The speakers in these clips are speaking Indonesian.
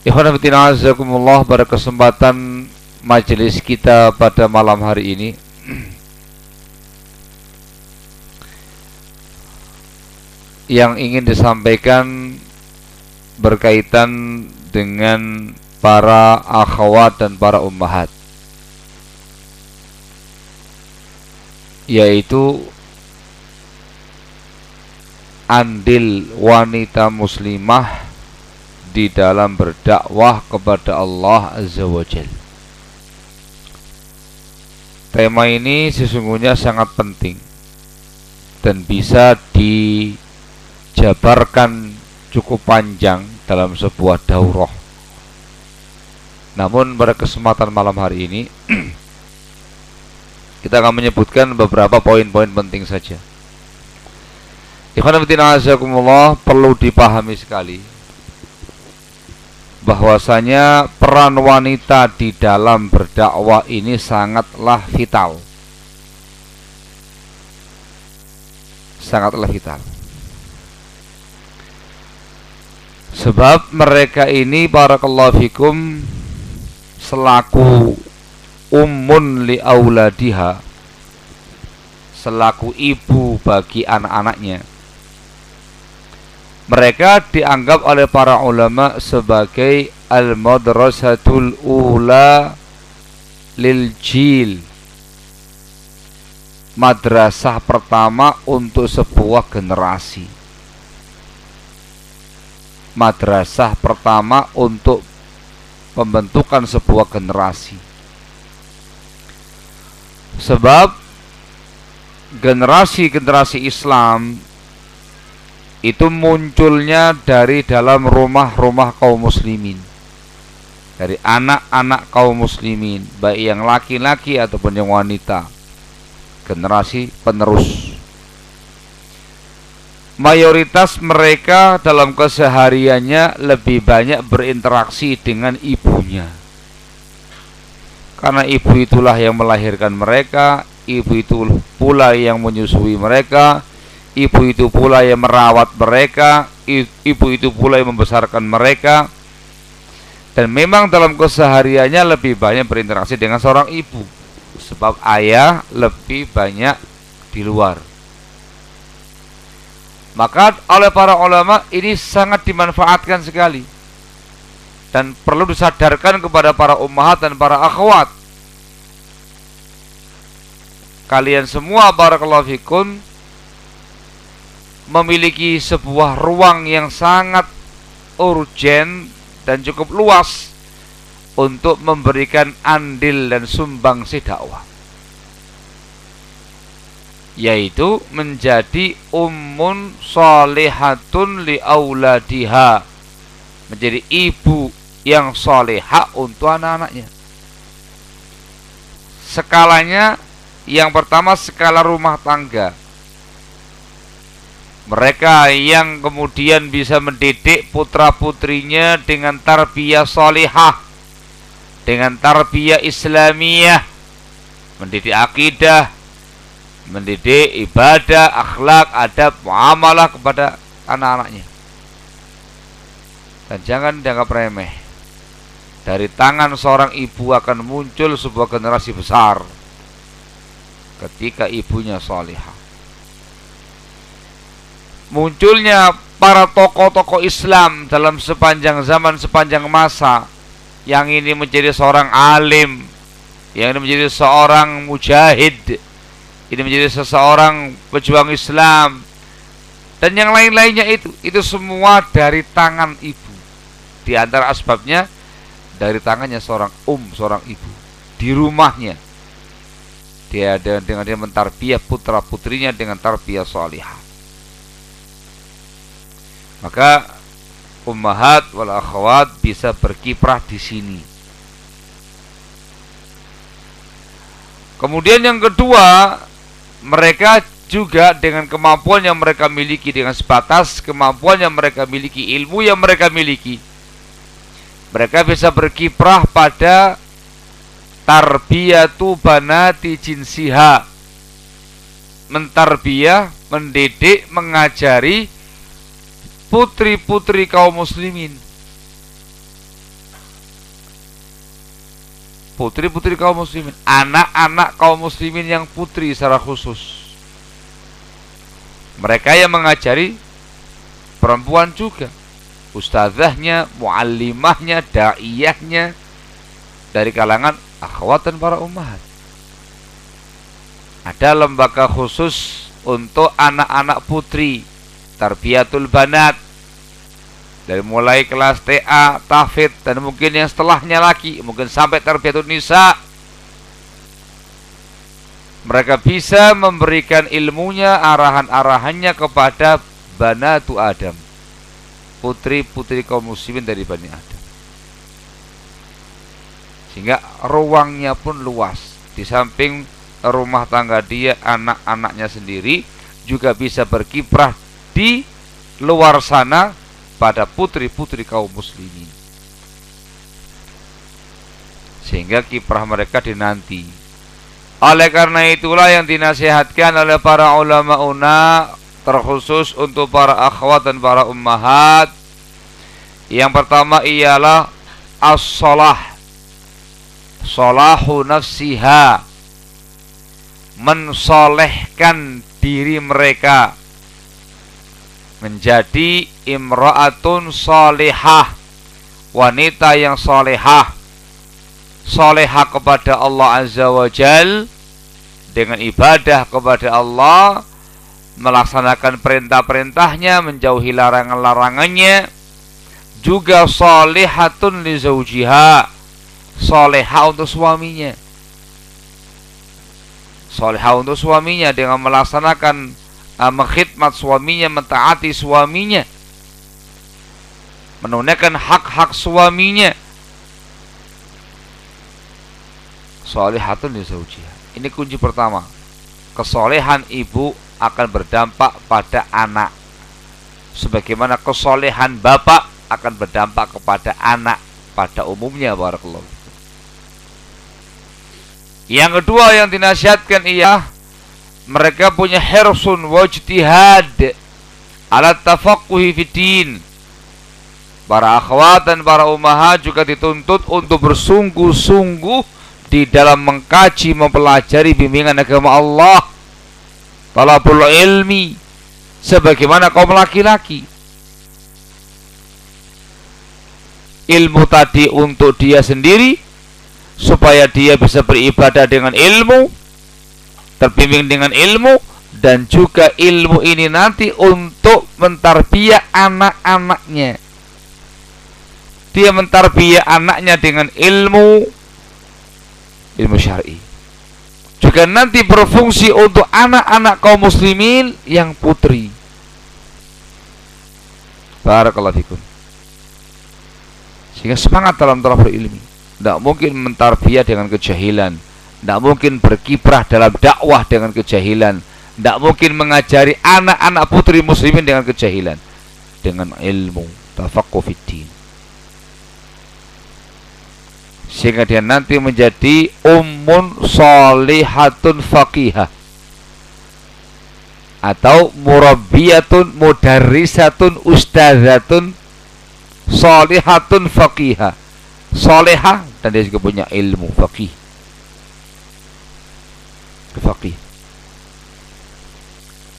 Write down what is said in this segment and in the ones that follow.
Ikhwanafitina azakumullah pada kesempatan majelis kita pada malam hari ini. Yang ingin disampaikan berkaitan dengan para akhwat dan para ummahat. Yaitu andil wanita muslimah di dalam berdakwah kepada Allah Azza wa Jal. Tema ini sesungguhnya sangat penting dan bisa dijabarkan cukup panjang dalam sebuah daurah. Namun pada kesempatan malam hari ini kita akan menyebutkan beberapa poin-poin penting saja. Ikhwan perlu dipahami sekali bahwasanya peran wanita di dalam berdakwah ini sangatlah vital. Sangatlah vital. Sebab mereka ini barakallahu fikum selaku ummun li auladiha selaku ibu bagi anak-anaknya mereka dianggap oleh para ulama sebagai al-madrasatul ula lil jil. Madrasah pertama untuk sebuah generasi. Madrasah pertama untuk pembentukan sebuah generasi. Sebab generasi-generasi Islam itu munculnya dari dalam rumah-rumah kaum muslimin. Dari anak-anak kaum muslimin baik yang laki-laki ataupun yang wanita. Generasi penerus. Mayoritas mereka dalam kesehariannya lebih banyak berinteraksi dengan ibunya. Karena ibu itulah yang melahirkan mereka ibu itu pula yang menyusui mereka ibu itu pula yang merawat mereka, ibu itu pula yang membesarkan mereka. Dan memang dalam kesehariannya lebih banyak berinteraksi dengan seorang ibu, sebab ayah lebih banyak di luar. Maka oleh para ulama ini sangat dimanfaatkan sekali dan perlu disadarkan kepada para ummahat dan para akhwat. Kalian semua barakallahu fikum memiliki sebuah ruang yang sangat urgen dan cukup luas untuk memberikan andil dan sumbang si dakwah yaitu menjadi ummun salihatun li auladiha menjadi ibu yang soleha untuk anak-anaknya. Skalanya yang pertama skala rumah tangga. Mereka yang kemudian bisa mendidik putra-putrinya dengan tarbiyah solehah, dengan tarbiyah Islamiyah, mendidik akidah, mendidik ibadah, akhlak, adab, muamalah kepada anak-anaknya. Dan jangan dianggap remeh. Dari tangan seorang ibu akan muncul sebuah generasi besar ketika ibunya salihah munculnya para tokoh-tokoh Islam dalam sepanjang zaman sepanjang masa yang ini menjadi seorang alim yang ini menjadi seorang mujahid ini menjadi seseorang pejuang Islam dan yang lain-lainnya itu itu semua dari tangan ibu. Di antara asbabnya dari tangannya seorang um seorang ibu. Di rumahnya dia dengan dia mentarbiah putra putrinya dengan tarbiyah salihah maka ummahat wal akhwat bisa berkiprah di sini. Kemudian yang kedua, mereka juga dengan kemampuan yang mereka miliki dengan sebatas kemampuan yang mereka miliki, ilmu yang mereka miliki. Mereka bisa berkiprah pada tarbiyatu banati jinsiha. Mentarbiyah, mendidik, mengajari putri-putri kaum muslimin. Putri-putri kaum muslimin, anak-anak kaum muslimin yang putri secara khusus. Mereka yang mengajari perempuan juga. Ustazahnya, muallimahnya, daiyahnya dari kalangan akhwat dan para ummahat. Ada lembaga khusus untuk anak-anak putri tarbiyatul banat dari mulai kelas TA, tafid dan mungkin yang setelahnya lagi, mungkin sampai tarbiyatul nisa. Mereka bisa memberikan ilmunya, arahan-arahannya kepada banatu Adam. Putri-putri kaum muslimin dari Bani Adam. Sehingga ruangnya pun luas. Di samping rumah tangga dia, anak-anaknya sendiri juga bisa berkiprah di luar sana pada putri-putri kaum muslimin. Sehingga kiprah mereka dinanti. Oleh karena itulah yang dinasihatkan oleh para ulama una terkhusus untuk para akhwat dan para ummahat. Yang pertama ialah as-salah. Salahu nafsiha. Mensolehkan diri mereka menjadi imra'atun solehah wanita yang solehah solehah kepada Allah Azza wa Jal dengan ibadah kepada Allah melaksanakan perintah-perintahnya menjauhi larangan-larangannya. Juga solehatun li zawjiha solehah untuk suaminya. Solehah untuk suaminya dengan melaksanakan uh, mengkhidmat suaminya, mentaati suaminya, menunaikan hak-hak suaminya. Solehatun li Ini kunci pertama. Kesolehan ibu akan berdampak pada anak. Sebagaimana kesolehan bapak akan berdampak kepada anak pada umumnya barakallahu. Yang kedua yang dinasihatkan ia mereka punya hirsun wajtihad ala tafaqquhi fiddin para akhwat dan para ummahat juga dituntut untuk bersungguh-sungguh di dalam mengkaji mempelajari bimbingan agama Allah talabul ilmi sebagaimana kaum laki-laki. Ilmu tadi untuk dia sendiri supaya dia bisa beribadah dengan ilmu terbimbing dengan ilmu dan juga ilmu ini nanti untuk mentarbiah anak-anaknya. Dia mentarbiah anaknya dengan ilmu ilmu syar'i. Juga nanti berfungsi untuk anak-anak kaum muslimin yang putri. Barakallahu fikum. sehingga semangat dalam talabul ilmi tidak mungkin mentarbiyah dengan kejahilan tidak mungkin berkiprah dalam dakwah dengan kejahilan. Tidak mungkin mengajari anak-anak putri muslimin dengan kejahilan. Dengan ilmu tafaqquh fiddin sehingga dia nanti menjadi ummun solihatun faqihah. Atau murabbiyatun mudarrisatun ustazatun solihatun faqihah. Solehah dan dia juga punya ilmu faqih faqih.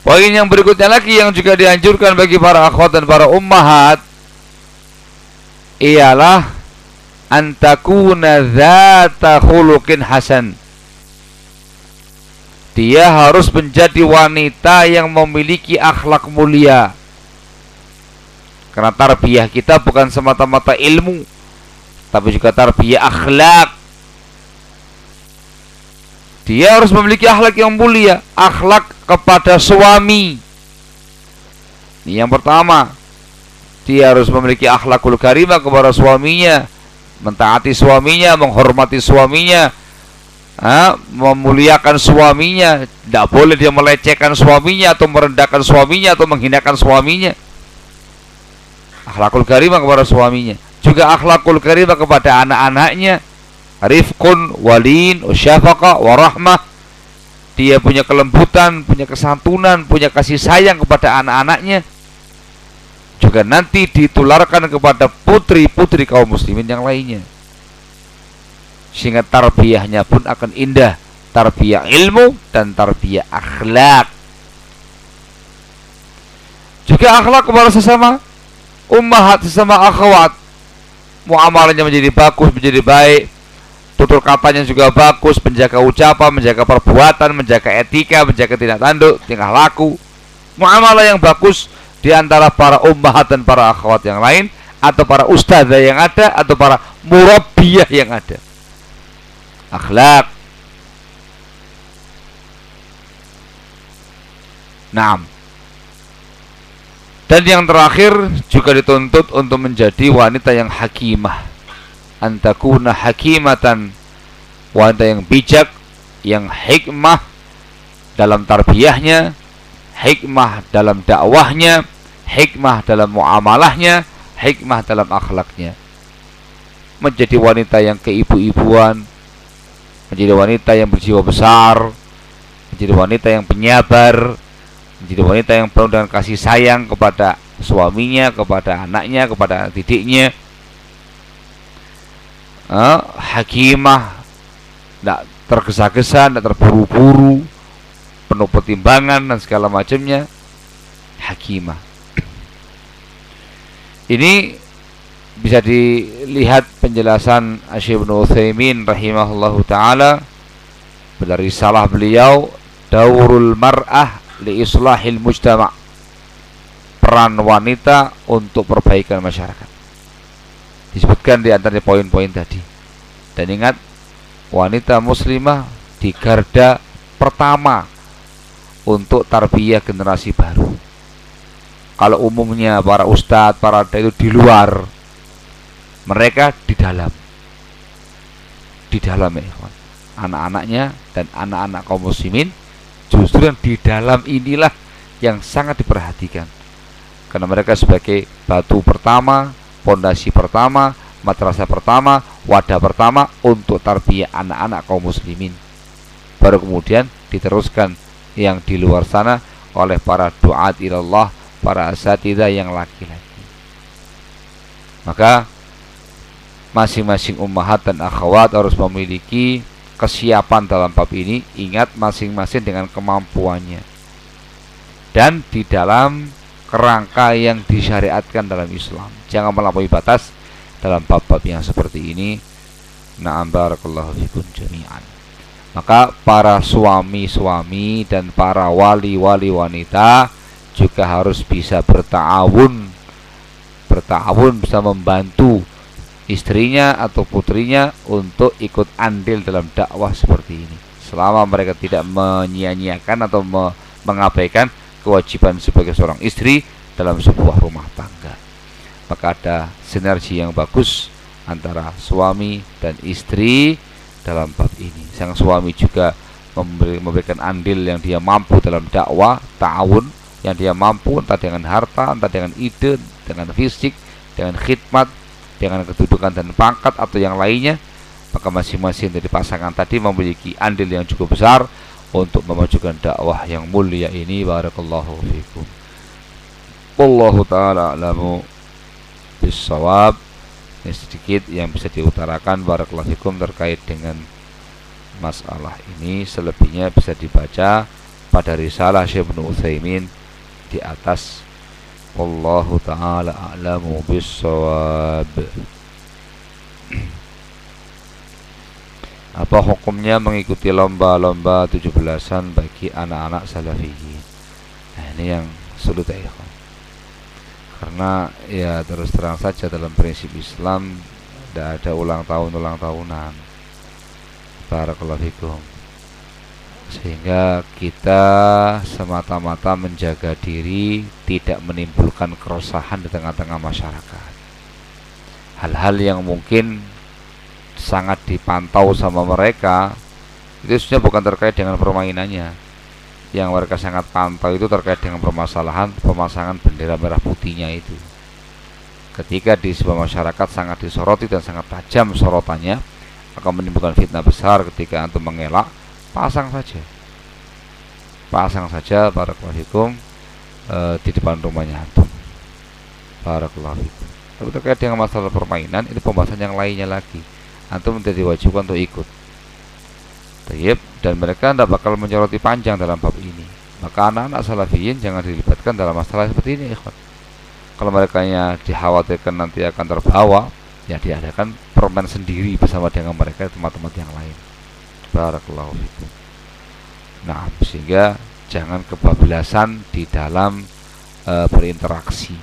Poin yang berikutnya lagi yang juga dianjurkan bagi para akhwat dan para ummahat ialah antakuna zata khuluqin hasan. Dia harus menjadi wanita yang memiliki akhlak mulia. Karena tarbiyah kita bukan semata-mata ilmu tapi juga tarbiyah akhlak dia harus memiliki akhlak yang mulia akhlak kepada suami ini yang pertama dia harus memiliki akhlakul karimah kepada suaminya mentaati suaminya, menghormati suaminya, ha, memuliakan suaminya. Tidak boleh dia melecehkan suaminya atau merendahkan suaminya atau menghinakan suaminya. Akhlakul karimah kepada suaminya. Juga akhlakul karimah kepada anak-anaknya. Rifkun, walin, usyafaqa, warahmah. Dia punya kelembutan, punya kesantunan, punya kasih sayang kepada anak-anaknya. Juga nanti ditularkan kepada putri-putri kaum muslimin yang lainnya. Sehingga tarbiyahnya pun akan indah. Tarbiyah ilmu dan tarbiyah akhlak. Juga akhlak kepada sesama ummahat sesama akhwat. Muamalahnya menjadi bagus menjadi baik tutur katanya juga bagus menjaga ucapan menjaga perbuatan menjaga etika menjaga tidak tanduk tingkah laku muamalah yang bagus di antara para ummahat dan para akhwat yang lain atau para ustazah yang ada atau para murabbiyah yang ada. Akhlak. Naam. Dan yang terakhir juga dituntut untuk menjadi wanita yang hakimah. Antakuna hakimatan wanita yang bijak, yang hikmah dalam tarbiyahnya, hikmah dalam dakwahnya, hikmah dalam muamalahnya, hikmah dalam akhlaknya. Menjadi wanita yang keibu-ibuan, menjadi wanita yang berjiwa besar, menjadi wanita yang penyabar, menjadi wanita yang penuh dengan kasih sayang kepada suaminya, kepada anaknya, kepada didiknya. Eh, hakimah, tidak tergesa-gesa, tidak terburu-buru, penuh pertimbangan dan segala macamnya. Hakimah. Ini bisa dilihat penjelasan Asyib bin Uthaymin rahimahullahu taala dari salah beliau daurul mar'ah li islahil mujtama. Peran wanita untuk perbaikan masyarakat disebutkan di antara poin-poin tadi. Dan ingat wanita muslimah di garda pertama untuk tarbiyah generasi baru. Kalau umumnya para ustadz, para itu di luar, mereka di dalam, di dalam ya, anak-anaknya dan anak-anak kaum muslimin justru yang di dalam inilah yang sangat diperhatikan. Karena mereka sebagai batu pertama, pondasi pertama, madrasah pertama, wadah pertama untuk tarbiyah anak-anak kaum muslimin. Baru kemudian diteruskan yang di luar sana oleh para duat ilallah, para asatidah yang laki-laki. Maka masing-masing ummahat dan akhwat harus memiliki kesiapan dalam bab ini. Ingat masing-masing dengan kemampuannya. Dan di dalam kerangka yang disyariatkan dalam Islam. Jangan melampaui batas dalam bab-bab yang seperti ini. Na'am barakallahu fikum jami'an. Maka para suami-suami dan para wali-wali wanita juga harus bisa bertawun bertawun bisa membantu istrinya atau putrinya untuk ikut andil dalam dakwah seperti ini selama mereka tidak menyia-nyiakan atau me mengabaikan kewajiban sebagai seorang istri dalam sebuah rumah tangga maka ada sinergi yang bagus antara suami dan istri dalam bab ini. Sang suami juga memberikan andil yang dia mampu dalam dakwah, ta'awun yang dia mampu entah dengan harta, entah dengan ide, dengan fisik, dengan khidmat, dengan kedudukan dan pangkat atau yang lainnya, maka masing-masing dari pasangan tadi memiliki andil yang cukup besar untuk memajukan dakwah yang mulia ini. Barakallahu fikum. Wallahu taala alamu bisawab. Ini sedikit yang bisa diutarakan barakallahu fikum terkait dengan masalah ini selebihnya bisa dibaca pada risalah Syekh Ibnu Utsaimin di atas wallahu taala a'lamu bissawab apa hukumnya mengikuti lomba-lomba 17-an bagi anak-anak salafiyin nah ini yang sulit ya karena ya terus terang saja dalam prinsip Islam tidak ada ulang tahun ulang tahunan Barakallahu fikum. Sehingga kita semata-mata menjaga diri tidak menimbulkan keresahan di tengah-tengah masyarakat. Hal-hal yang mungkin sangat dipantau sama mereka. Itu sebenarnya bukan terkait dengan permainannya. Yang mereka sangat pantau itu terkait dengan permasalahan pemasangan bendera merah putihnya itu. Ketika di sebuah masyarakat sangat disoroti dan sangat tajam sorotannya, akan menimbulkan fitnah besar ketika antum mengelak pasang saja. Pasang saja barakallahu e, di depan rumahnya antum. Barakallahu fikum. Tapi terkait dengan masalah permainan itu pembahasan yang lainnya lagi antum tidak diwajibkan untuk ikut. Tayyip, dan mereka tidak bakal menyoroti panjang dalam bab ini. Maka anak-anak salafiyin jangan dilibatkan dalam masalah seperti ini ikhwan. Kalau mereka dikhawatirkan nanti akan terbawa ya diadakan permen sendiri bersama dengan mereka teman-teman yang lain. Barakallahu fikum. Nah sehingga jangan kebablasan di dalam e, berinteraksi.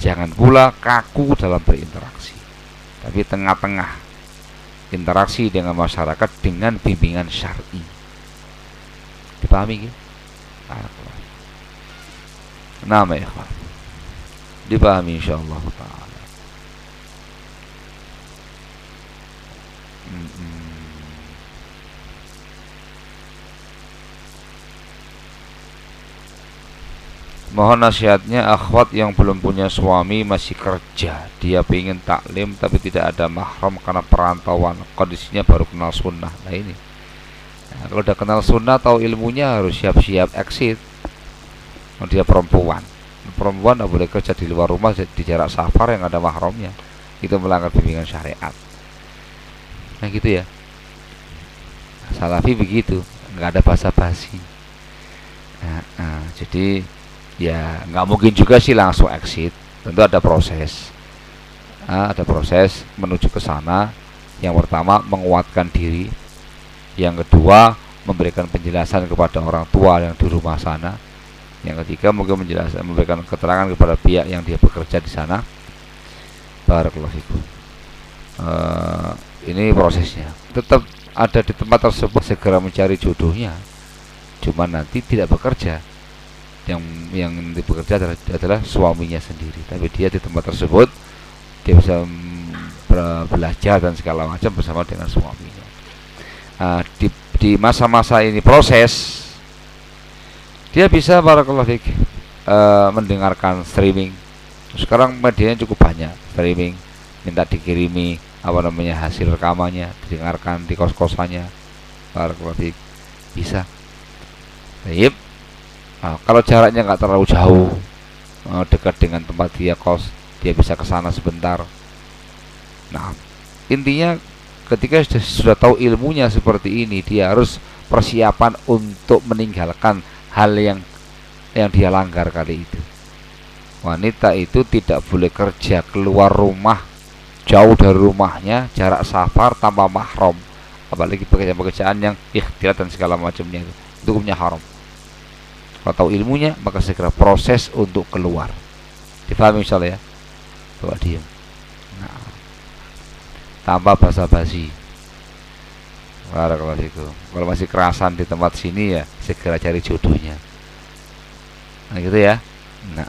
Jangan pula kaku dalam berinteraksi tapi tengah-tengah interaksi dengan masyarakat dengan bimbingan syar'i. Dipahami gitu? Nama ikhwan. Dipahami insyaallah ta'ala Mohon nasihatnya akhwat yang belum punya suami masih kerja. Dia ingin taklim tapi tidak ada mahram karena perantauan. Kondisinya baru kenal sunnah. Nah ini. Nah, Kalau udah kenal sunnah tahu ilmunya harus siap-siap exit. Oh, Dia perempuan. Perempuan tidak boleh kerja di luar rumah di jarak safar yang ada mahramnya. Itu melanggar bimbingan syariat. Nah gitu ya. Salafi begitu. Nggak ada basa-basi. Nah, nah, Jadi ya nggak mungkin juga sih langsung exit. Tentu ada proses. Nah, ada proses menuju ke sana. Yang pertama menguatkan diri. Yang kedua memberikan penjelasan kepada orang tua yang di rumah sana. Yang ketiga mungkin menjelaskan memberikan keterangan kepada pihak yang dia bekerja di sana. Barakallahu fikum. Uh, ini prosesnya. Tetap ada di tempat tersebut segera mencari jodohnya. Cuma nanti tidak bekerja yang yang bekerja adalah, adalah suaminya sendiri. Tapi dia di tempat tersebut dia bisa belajar dan segala macam bersama dengan suaminya. Nah, di di masa-masa ini proses dia bisa para fik uh, mendengarkan streaming. Sekarang medianya cukup banyak streaming minta dikirimi apa namanya hasil rekamannya didengarkan di kos-kosannya. Para fik bisa. Baik. Nah, kalau jaraknya nggak terlalu jauh, uh, dekat dengan tempat dia kos, dia bisa ke sana sebentar. Nah, intinya ketika sudah, tahu ilmunya seperti ini, dia harus persiapan untuk meninggalkan hal yang yang dia langgar kali itu. Wanita itu tidak boleh kerja keluar rumah jauh dari rumahnya, jarak safar tanpa mahram, apalagi pekerjaan-pekerjaan yang ikhtiar dan segala macamnya itu, itu hukumnya haram kalau tahu ilmunya maka segera proses untuk keluar. Dipahami misalnya ya. Coba diem. Nah. Tambah basa-basi. Kalau masih kerasan di tempat sini ya segera cari jodohnya. Nah gitu ya. Nah.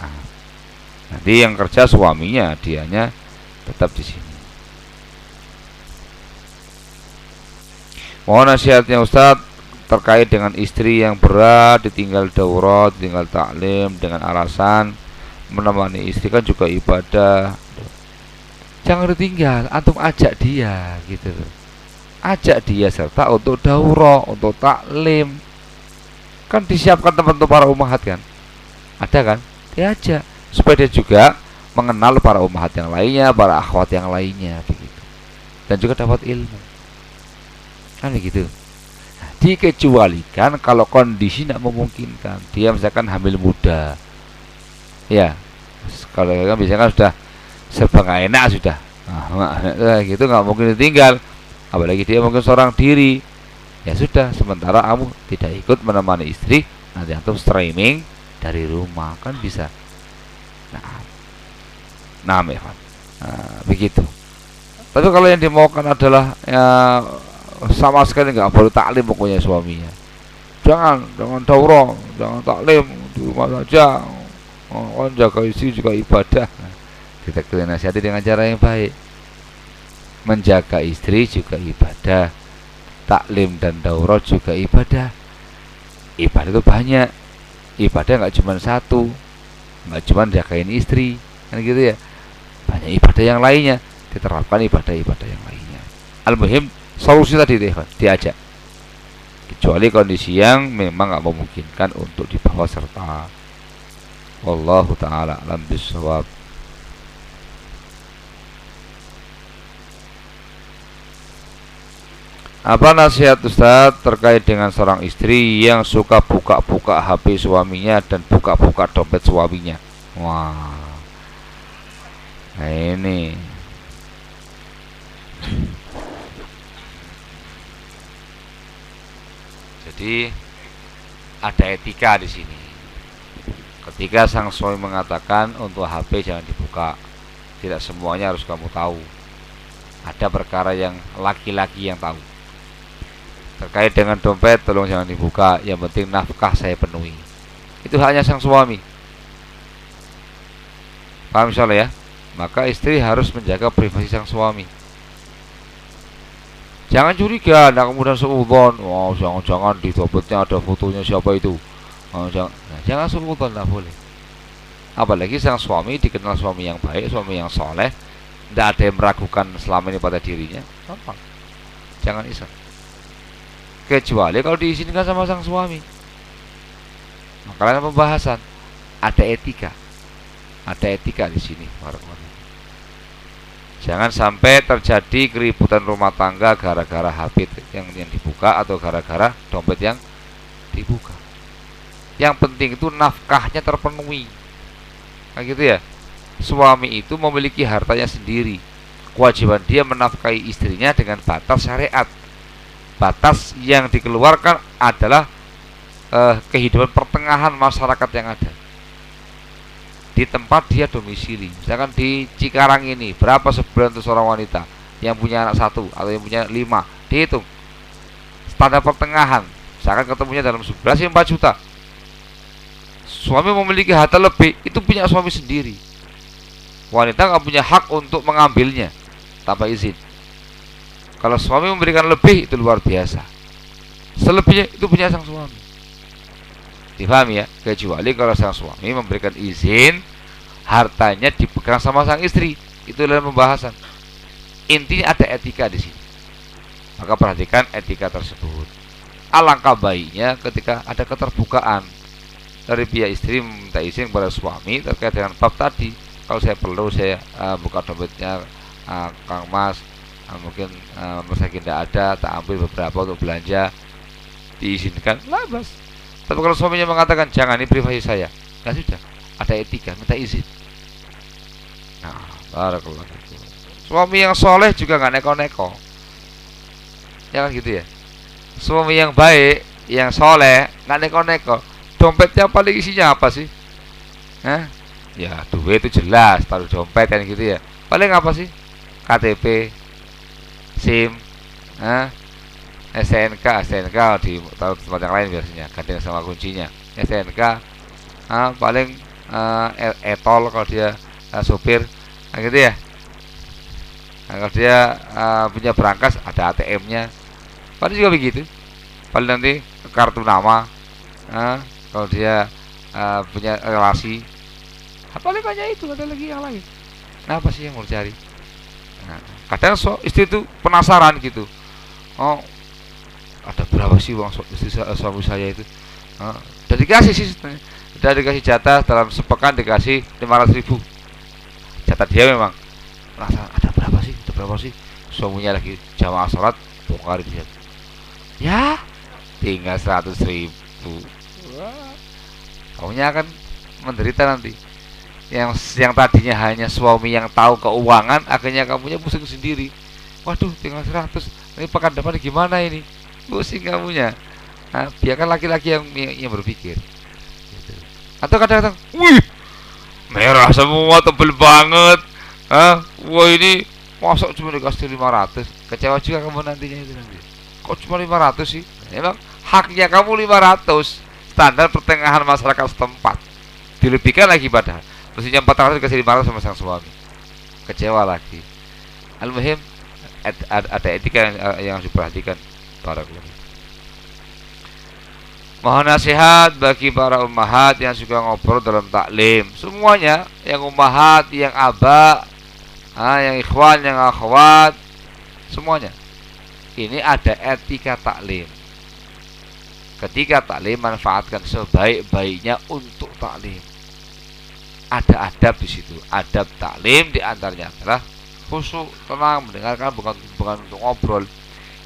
Nanti yang kerja suaminya dianya tetap di sini. Mohon nasihatnya Ustadz terkait dengan istri yang berat ditinggal daurat, ditinggal taklim dengan alasan menemani istri kan juga ibadah. Jangan ditinggal, antum ajak dia gitu. Ajak dia serta untuk daurah, untuk taklim. Kan disiapkan teman-teman para umahat kan? Ada kan? Diajak supaya dia juga mengenal para umahat yang lainnya, para akhwat yang lainnya begitu. Dan juga dapat ilmu. Kan begitu dikecualikan kalau kondisi tidak memungkinkan. Dia misalkan hamil muda. Ya. Kalau kan biasanya kan sudah serba enak sudah. Nah, gitu nggak mungkin ditinggal. Apalagi dia mungkin seorang diri. Ya sudah sementara kamu tidak ikut menemani istri nanti antum streaming dari rumah kan bisa. Nah. Nah, nah begitu. Tapi kalau yang dimaukan adalah ya, sama sekali nggak boleh taklim pokoknya suaminya. Jangan jangan daurah jangan taklim di rumah saja. Oh, kan jaga istri juga ibadah. Kita kita nasihati dengan cara yang baik. Menjaga istri juga ibadah. Taklim dan daurah juga ibadah. Ibadah itu banyak. Ibadah nggak cuma satu. Nggak cuma jagain istri. Kan gitu ya? Banyak ibadah yang lainnya. Diterapkan ibadah-ibadah yang lainnya. Al-muhim solusi tadi deh diajak kecuali kondisi yang memang nggak memungkinkan untuk dibawa serta Wallahu taala alam bisawab Apa nasihat Ustaz terkait dengan seorang istri yang suka buka-buka HP suaminya dan buka-buka dompet suaminya? Wah. Nah ini Jadi ada etika di sini. Ketika sang suami mengatakan untuk HP jangan dibuka, tidak semuanya harus kamu tahu. Ada perkara yang laki-laki yang tahu. Terkait dengan dompet, tolong jangan dibuka. Yang penting nafkah saya penuhi. Itu hanya sang suami. Paham misalnya ya? Maka istri harus menjaga privasi sang suami Jangan curiga, nah kemudian seudon. Wow, jangan-jangan di dompetnya ada fotonya siapa itu. Oh, jangan, nah, jangan seudon, tidak boleh. Apalagi sang suami dikenal suami yang baik, suami yang soleh, tidak ada yang meragukan selama ini pada dirinya. Gampang. Jangan iseng. Kecuali kalau diizinkan sama sang suami. Makanya pembahasan ada etika, ada etika di sini. Warahmatullahi Jangan sampai terjadi keributan rumah tangga gara-gara HP yang yang dibuka atau gara-gara dompet yang dibuka. Yang penting itu nafkahnya terpenuhi. Kayak gitu ya. Suami itu memiliki hartanya sendiri. Kewajiban dia menafkahi istrinya dengan batas syariat. Batas yang dikeluarkan adalah eh, kehidupan pertengahan masyarakat yang ada di tempat dia domisili. Misalkan di Cikarang ini berapa sebulan untuk seorang wanita? Yang punya anak satu atau yang punya lima? Dihitung. Standar pertengahan. Misalkan ketemunya dalam sebelas 4 juta. Suami memiliki harta lebih itu punya suami sendiri. Wanita nggak punya hak untuk mengambilnya. Tanpa izin. Kalau suami memberikan lebih itu luar biasa. Selebihnya itu punya sang suami Difahami ya? Kecuali kalau sang suami memberikan izin hartanya dipegang sama sang istri. Itu dalam pembahasan. Intinya ada etika di sini. Maka perhatikan etika tersebut. Alangkah baiknya ketika ada keterbukaan dari pihak istri meminta izin kepada suami terkait dengan bab tadi. Kalau saya perlu saya uh, buka dompetnya uh, Kang Mas, uh, mungkin uh, masa tidak ada, tak ambil beberapa untuk belanja diizinkan, lah bas tapi kalau suaminya mengatakan jangan ini privasi saya, nah sudah ada etika, minta izin. Nah, barakallah. Suami yang soleh juga nggak neko-neko. Ya kan gitu ya. Suami yang baik, yang soleh, nggak neko-neko. Dompetnya paling isinya apa sih? Hah? Ya duit itu jelas, taruh dompet kan gitu ya. Paling apa sih? KTP, SIM, Hah? SNK SNK di tempat yang lain biasanya ganti sama kuncinya. SNK ah, paling uh, etol kalau dia uh, supir nah gitu ya. Nah, kalau dia uh, punya berangkas ada ATM-nya paling juga begitu. Paling nanti kartu nama nah, kalau dia uh, punya relasi. Paling banyak itu ada lagi yang lain. Nah apa sih yang mau cari nah, kadang so, istri itu penasaran gitu. Oh ada berapa sih uang istri suami saya itu? Oh, udah dikasih sih udah dikasih jatah dalam sepekan dikasih 500 ribu. Jatah dia memang. Penasaran ada berapa sih? Ada berapa sih? Suaminya lagi jamaah sholat bongkar dia. Ya tinggal 100 ribu. Kamunya akan menderita nanti. Yang yang tadinya hanya suami yang tahu keuangan akhirnya kamunya pusing sendiri. Waduh tinggal 100 ini pekan depan gimana ini pusing kamunya. Nah, biarkan laki-laki yang yang berpikir. Gitu. atau kadang-kadang wih merah semua tebel banget. Ah wah ini masuk cuma dikasih 500 kecewa juga kamu nantinya itu nanti. Kok cuma 500 sih? Emang haknya kamu 500 standar pertengahan masyarakat setempat. Dilebihkan lagi padahal. Mestinya 400 kasih 500 sama sang suami. Kecewa lagi. Al-muhim ada etika yang, yang harus diperhatikan Mohon nasihat bagi para ummahat yang suka ngobrol dalam taklim. Semuanya, yang ummahat, yang abah, ah, yang ikhwan, yang akhwat, semuanya. Ini ada etika taklim. Ketika taklim manfaatkan sebaik-baiknya untuk taklim ada adab di situ. Adab taklim di antaranya adalah khusyuk, tenang, mendengarkan bukan bukan untuk ngobrol.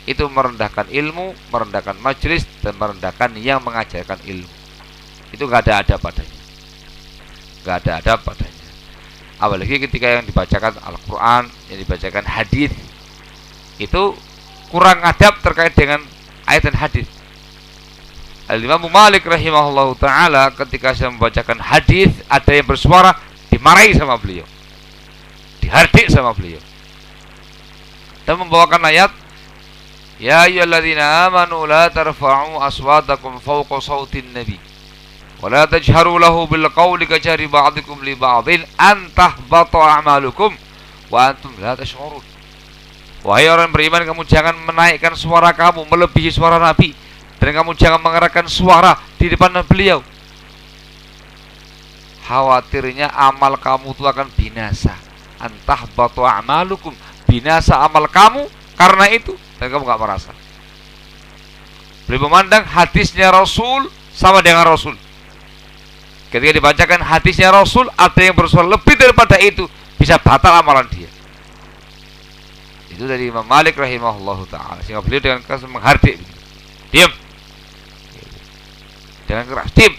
Itu merendahkan ilmu, merendahkan majelis dan merendahkan yang mengajarkan ilmu. Itu gak ada adab padanya. Gak ada adab padanya. Apalagi ketika yang dibacakan Al-Quran, yang dibacakan hadis, itu kurang adab terkait dengan ayat dan hadis Al-Imam Malik rahimahullah taala ketika saya membacakan hadis ada yang bersuara dimarahi sama beliau. Dihardik sama beliau. Dan membawakan ayat Ya ayyuhalladzina amanu la tarfa'u aswatakum fawqa sautin nabi wa la tajharu lahu bil qawli kajari ba'dikum li ba'din an tahbata a'malukum wa antum la tash'urun. Wahai orang beriman kamu jangan menaikkan suara kamu melebihi suara Nabi dan kamu jangan mengerahkan suara di depan beliau. Khawatirnya amal kamu itu akan binasa. Antah batu amalukum binasa amal kamu karena itu dan kamu gak merasa beliau memandang hadisnya Rasul sama dengan Rasul ketika dibacakan hadisnya Rasul ada yang bersuara lebih daripada itu bisa batal amalan dia itu dari Imam Malik rahimahullah taala sehingga beliau dengan keras menghardik diam Jangan keras. Diam.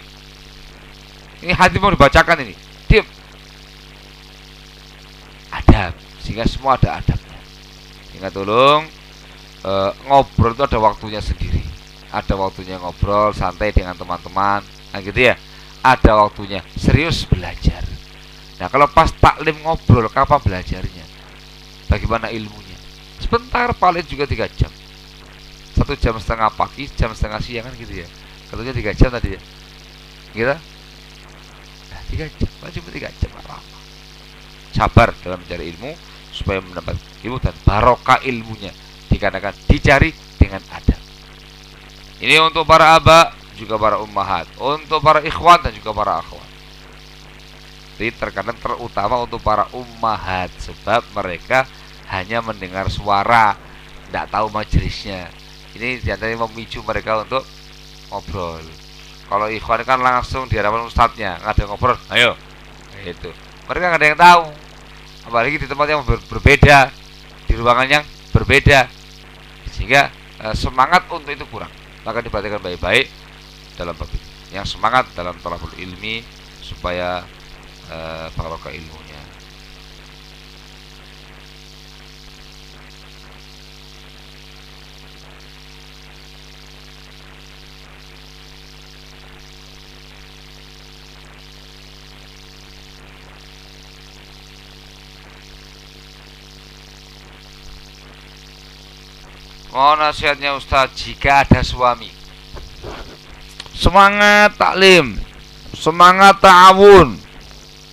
Ini hati mau dibacakan ini. Diam. Adab. Sehingga semua ada adabnya. Sehingga tolong e, ngobrol itu ada waktunya sendiri. Ada waktunya ngobrol santai dengan teman-teman. Nah gitu ya. Ada waktunya serius belajar. Nah kalau pas taklim ngobrol, kapan belajarnya? Bagaimana ilmunya? Sebentar paling juga tiga jam. Satu jam setengah pagi, jam setengah siang kan gitu ya Katanya tiga jam tadi ya. Gitu? Nah, tiga jam, cuma tiga jam lama. Sabar dalam mencari ilmu supaya mendapat ilmu dan barokah ilmunya dikarenakan dicari dengan adab. Ini untuk para aba juga para ummahat, untuk para ikhwan dan juga para akhwat. Jadi terkadang terutama untuk para ummahat sebab mereka hanya mendengar suara, tidak tahu majelisnya. Ini di antaranya memicu mereka untuk ngobrol kalau ikhwan kan langsung di hadapan ustadznya nggak ada ngobrol ayo itu mereka nggak ada yang tahu apalagi di tempat yang ber berbeda di ruangan yang berbeda sehingga e, semangat untuk itu kurang. Maka diperhatikan baik-baik dalam bab yang semangat dalam talabul ilmi supaya e, barokah ilmunya Mohon nasihatnya Ustaz jika ada suami. Semangat taklim Semangat ta'awun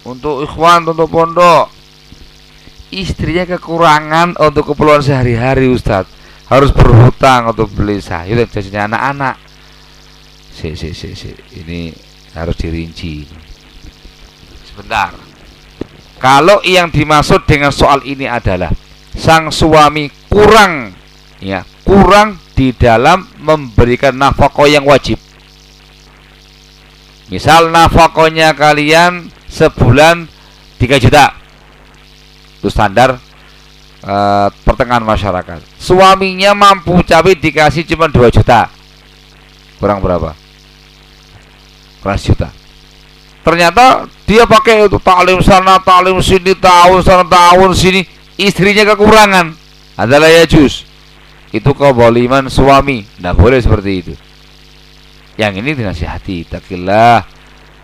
Untuk ikhwan, untuk pondok. Istrinya kekurangan untuk keperluan sehari-hari Ustaz. Harus berhutang untuk beli sayur dan jajannya anak-anak. Si si si si ini harus dirinci. Sebentar. Kalau yang dimaksud dengan soal ini adalah sang suami kurang ya kurang di dalam memberikan nafkah yang wajib. Misal nafkahnya kalian sebulan 3 juta. Itu standar uh, pertengahan masyarakat. Suaminya mampu capai dikasih cuma 2 juta. Kurang berapa? Kurang juta ternyata dia pakai untuk taklim sana taklim sini tahun sana tahun sini istrinya kekurangan. Adalah ya jus itu keboliman suami tidak boleh seperti itu yang ini dinasihati takillah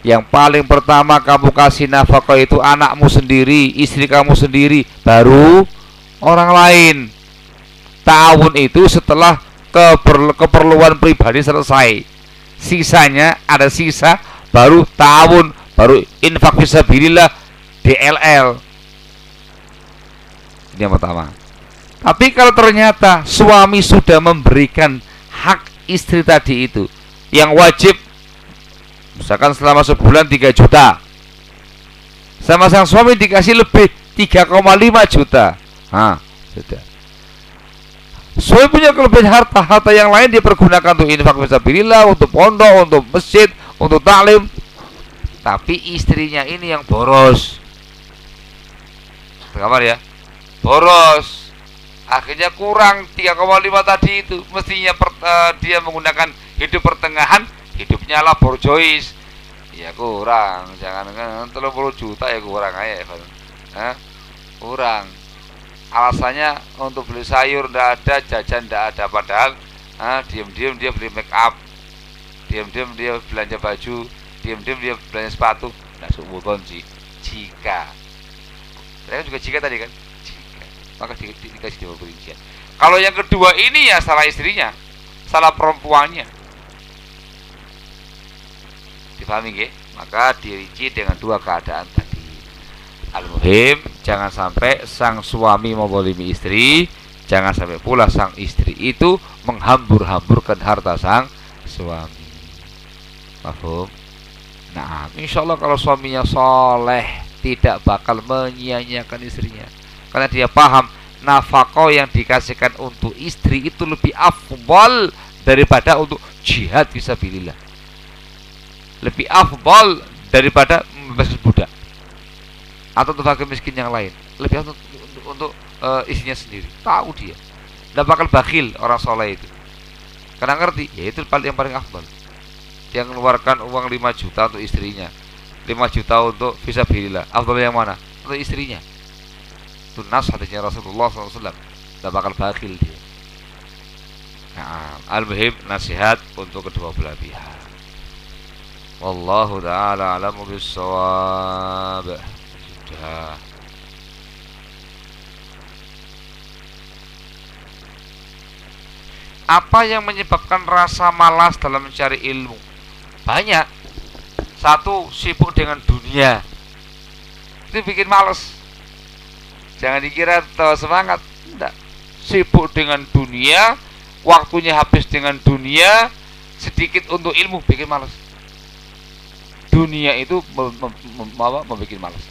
yang paling pertama kamu kasih nafkah itu anakmu sendiri, istri kamu sendiri, baru orang lain. Tahun itu setelah keperluan pribadi selesai. Sisanya ada sisa baru tahun, baru infak fisabilillah DLL. Ini yang pertama. Tapi kalau ternyata suami sudah memberikan hak istri tadi itu yang wajib misalkan selama sebulan 3 juta sama sang suami dikasih lebih 3,5 juta. Nah sudah. Suami punya kelebihan harta-harta yang lain dia pergunakan untuk infak fisabilillah untuk pondok, untuk masjid, untuk taklim. Tapi istrinya ini yang boros. Kamar ya? Boros akhirnya kurang 3,5 tadi itu. Mestinya per, uh, dia menggunakan hidup pertengahan hidupnya lah borjois ya kurang jangan kan puluh juta ya kurang aja Evan. Hah? kurang. Alasannya untuk beli sayur ndak ada jajan ndak ada padahal ah, diam-diam dia beli make up. Diam-diam dia belanja baju diam-diam dia belanja sepatu. Nah subuh jika. Saya juga jika tadi kan maka di, di, dikasih perincian kalau yang kedua ini ya salah istrinya salah perempuannya. Dipahami nggih? Maka dirinci dengan dua keadaan tadi. Al-muhim jangan sampai sang suami membolimi istri jangan sampai pula sang istri itu menghambur-hamburkan harta sang suami. Mahfum Nah, insya Allah kalau suaminya soleh tidak bakal menyia-nyiakan istrinya karena dia paham nafkah yang dikasihkan untuk istri itu lebih afdal daripada untuk jihad fisabilillah lebih afdal daripada membebaskan budak. Atau fakir miskin yang lain. Lebih untuk untuk, untuk uh, isinya sendiri. Tahu dia. Tidak bakal bakhil orang soleh itu. Karena ngerti ya itu paling yang paling afdal. Dia mengeluarkan uang 5 juta untuk istrinya. 5 juta untuk visabilillah afdal yang mana? Untuk istrinya itu nas hadisnya Rasulullah SAW tidak bakal bakhil dia nah, al-muhim nasihat untuk kedua belah pihak Wallahu taala alamu bisawab. Sudah. Apa yang menyebabkan rasa malas dalam mencari ilmu? Banyak. Satu, sibuk dengan dunia. Itu bikin malas. Jangan dikira tahu semangat. Tidak. Sibuk dengan dunia, waktunya habis dengan dunia, sedikit untuk ilmu bikin malas dunia itu membawa membuat malas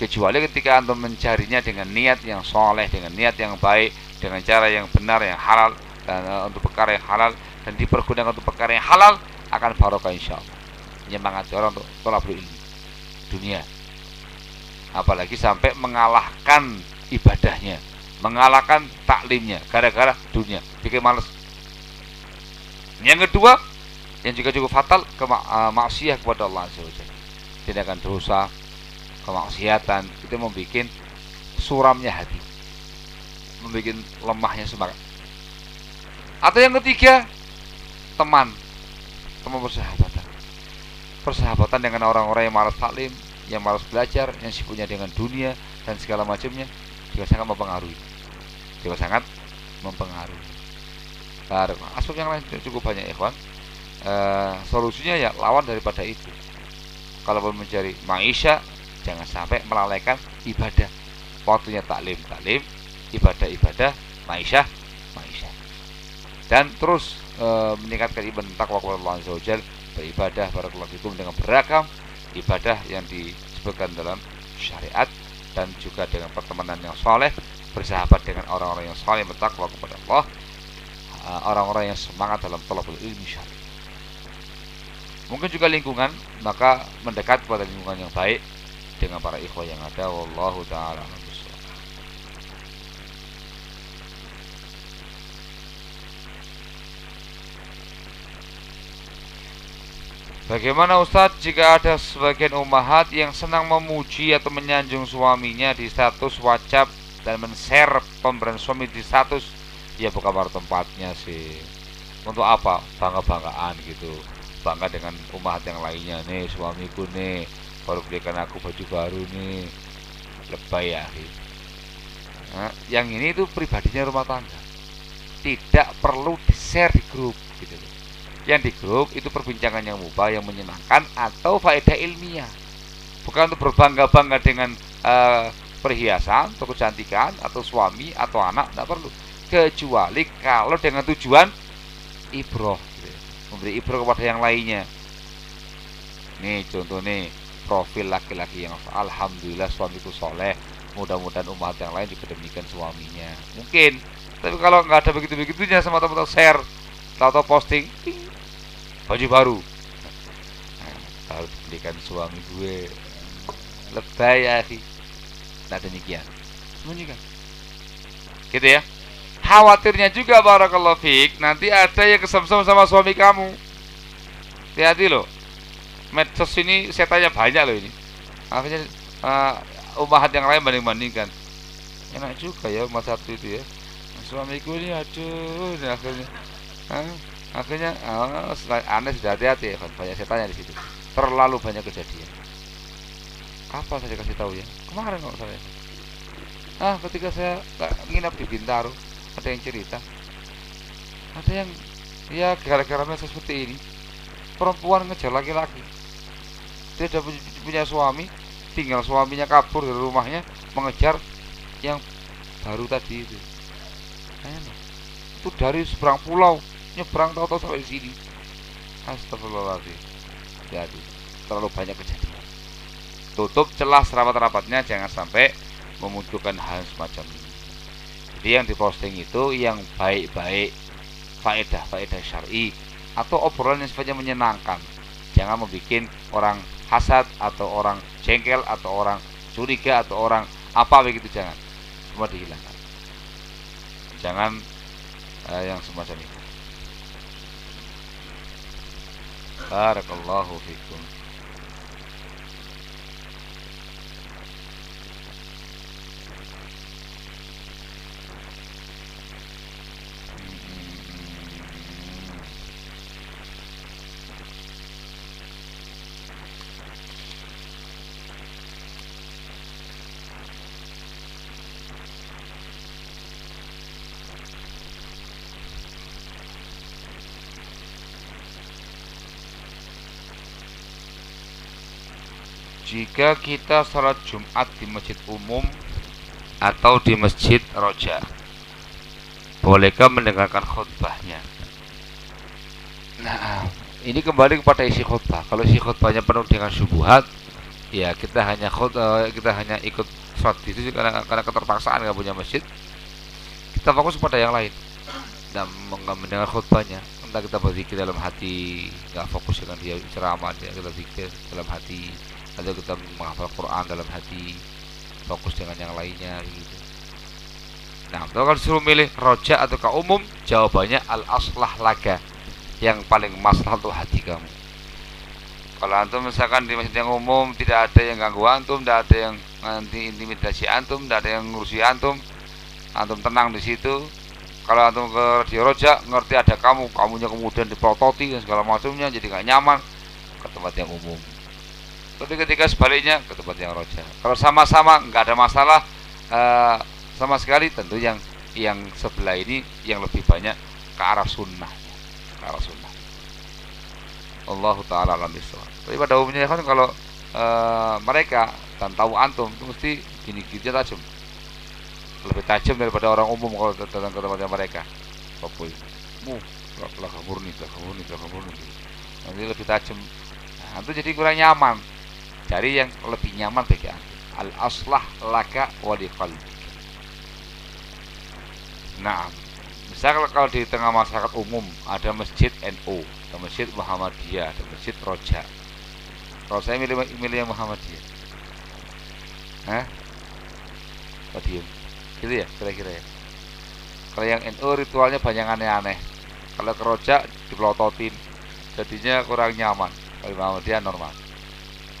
kecuali ketika antum mencarinya dengan niat yang soleh dengan niat yang baik dengan cara yang benar yang halal dan uh, untuk perkara yang halal dan dipergunakan untuk perkara yang halal akan barokah insya Allah. Menyemangati orang untuk tolak ilmu. Dunia apalagi sampai mengalahkan ibadahnya mengalahkan taklimnya gara-gara dunia. Bikin males. Yang kedua yang juga cukup fatal ke uh, maksiat kepada Allah Azza tindakan dosa kemaksiatan itu membuat suramnya hati. Membuat lemahnya semangat. Atau yang ketiga teman. Teman persahabatan persahabatan dengan orang-orang yang malas taklim yang malas belajar yang sibuknya dengan dunia dan segala macamnya juga sangat mempengaruhi. Juga sangat mempengaruhi. Aspek yang lain cukup banyak ikhwan. Uh, solusinya ya lawan daripada itu. Kalau mencari maisha jangan sampai melalaikan ibadah. Waktunya taklim taklim ibadah ibadah maisha maisha. Dan terus e, meningkatkan iman takwa kepada Allah Azza wajal beribadah barakallahu dengan beragam ibadah yang disebutkan dalam syariat dan juga dengan pertemanan yang soleh bersahabat dengan orang-orang yang soleh bertakwa kepada Allah eh, orang-orang yang semangat dalam tolabul ilmi syari. Mungkin juga lingkungan maka mendekat kepada lingkungan yang baik dengan para ikhwah yang ada. Wallahu taala Bagaimana Ustadz jika ada sebagian umahat yang senang memuji atau menyanjung suaminya di status WhatsApp dan men-share pemberian suami di status? Ya bukan pada tempatnya sih. Untuk apa? Bangga-banggaan gitu. Bangga dengan umahat yang lainnya. Nih suamiku nih baru belikan aku baju baru nih. Lebay ya nah, yang ini itu pribadinya rumah tangga. Tidak perlu di share di grup yang di grup itu perbincangan yang mubah yang menyenangkan atau faedah ilmiah. Bukan untuk berbangga-bangga dengan uh, perhiasan atau kecantikan atau suami atau anak tidak perlu. Kecuali kalau dengan tujuan ibroh gitu. memberi ibroh kepada yang lainnya. Nih contoh nih profil laki-laki yang alhamdulillah suamiku soleh mudah-mudahan umat yang lain juga demikian suaminya. Mungkin tapi kalau nggak ada begitu-begitunya sama teman-teman share atau posting baju baru. Harus belikan suami gue lebay ya sih nah demikian. Semuanya gitu ya. Khawatirnya juga barakallahu fik nanti ada yang kesemsem sama suami kamu. Hati-hati loh. Medsos ini saya tanya banyak loh ini. Akhirnya uh, umahat yang lain banding-bandingkan. Enak juga ya mas satu itu ya. Suamiku ini aduh dan akhirnya akhirnya oh, aneh sudah hati-hati ya banyak saya tanya di situ. Terlalu banyak kejadian. Apa saya kasih tahu ya? Kemarin kok saya. Ah ketika saya nginap di Bintaro ada yang cerita. Ada yang ya gara-gara seperti ini. Perempuan ngejar laki-laki. Dia sudah punya suami tinggal suaminya kabur dari rumahnya mengejar yang baru tadi itu. Itu dari seberang pulau nyebrang tahu-tahu sampai sini. Astagfirullahaladzim. Jadi terlalu banyak kejadian. Tutup celah serapat-rapatnya jangan sampai memunculkan hal semacam ini. Jadi yang diposting itu yang baik-baik faedah-faedah syari atau obrolan yang sifatnya menyenangkan. Jangan membuat orang hasad atau orang jengkel atau orang curiga atau orang apa begitu jangan. Semua dihilangkan. Jangan uh, yang semacam itu Barakallahu fikum. Jika kita sholat Jumat di masjid umum atau di masjid roja bolehkah mendengarkan khutbahnya? Nah ini kembali kepada isi khutbah. Kalau isi khutbahnya penuh dengan syubhat ya kita hanya khut, uh, kita hanya ikut sholat di situ karena karena keterpaksaan nggak punya masjid. Kita fokus pada yang lain. Dan mendengar khutbahnya entah kita berzikir dalam hati nggak fokus dengan dia ceramah dia kita zikir dalam hati atau kita menghafal Quran dalam hati fokus dengan yang lainnya begitu nah kalau disuruh milih roja atau ke umum jawabannya al aslah laga yang paling masalah untuk hati kamu. Kalau antum misalkan di masjid yang umum tidak ada yang ganggu antum tidak ada yang nanti intimidasi antum tidak ada yang ngurusi antum antum tenang di situ. Kalau antum ke radio roja ngerti ada kamu kamunya kemudian diprototi dan segala macamnya jadi nggak nyaman ke tempat yang umum tapi ketika sebaliknya ke tempat yang roja. Kalau sama-sama nggak ada masalah uh, sama sekali tentu yang yang sebelah ini yang lebih banyak ke arah sunnah. Ke arah sunnah. Allah taala alam tapi pada umumnya kan kalau uh, mereka dan tahu antum itu mesti gini gini tajam. Lebih tajam daripada orang umum kalau datang ke tempatnya mereka. Itu? Mu belakang murni belakang murni belakang murni. Nanti lebih tajam. Nah, itu jadi kurang nyaman cari yang lebih nyaman bagi anda. Al aslah laka wali qalbi. Nah misalnya kalau di tengah masyarakat umum ada masjid NU ada masjid Muhammadiyah ada masjid Roja. Kalau saya milih milih yang Muhammadiyah. Hah? Oh Gitu ya kira-kira ya. Kalau yang NU ritualnya banyak aneh-aneh. Kalau kerojak dipelototin Jadinya kurang nyaman. Kalau Muhammadiyah normal.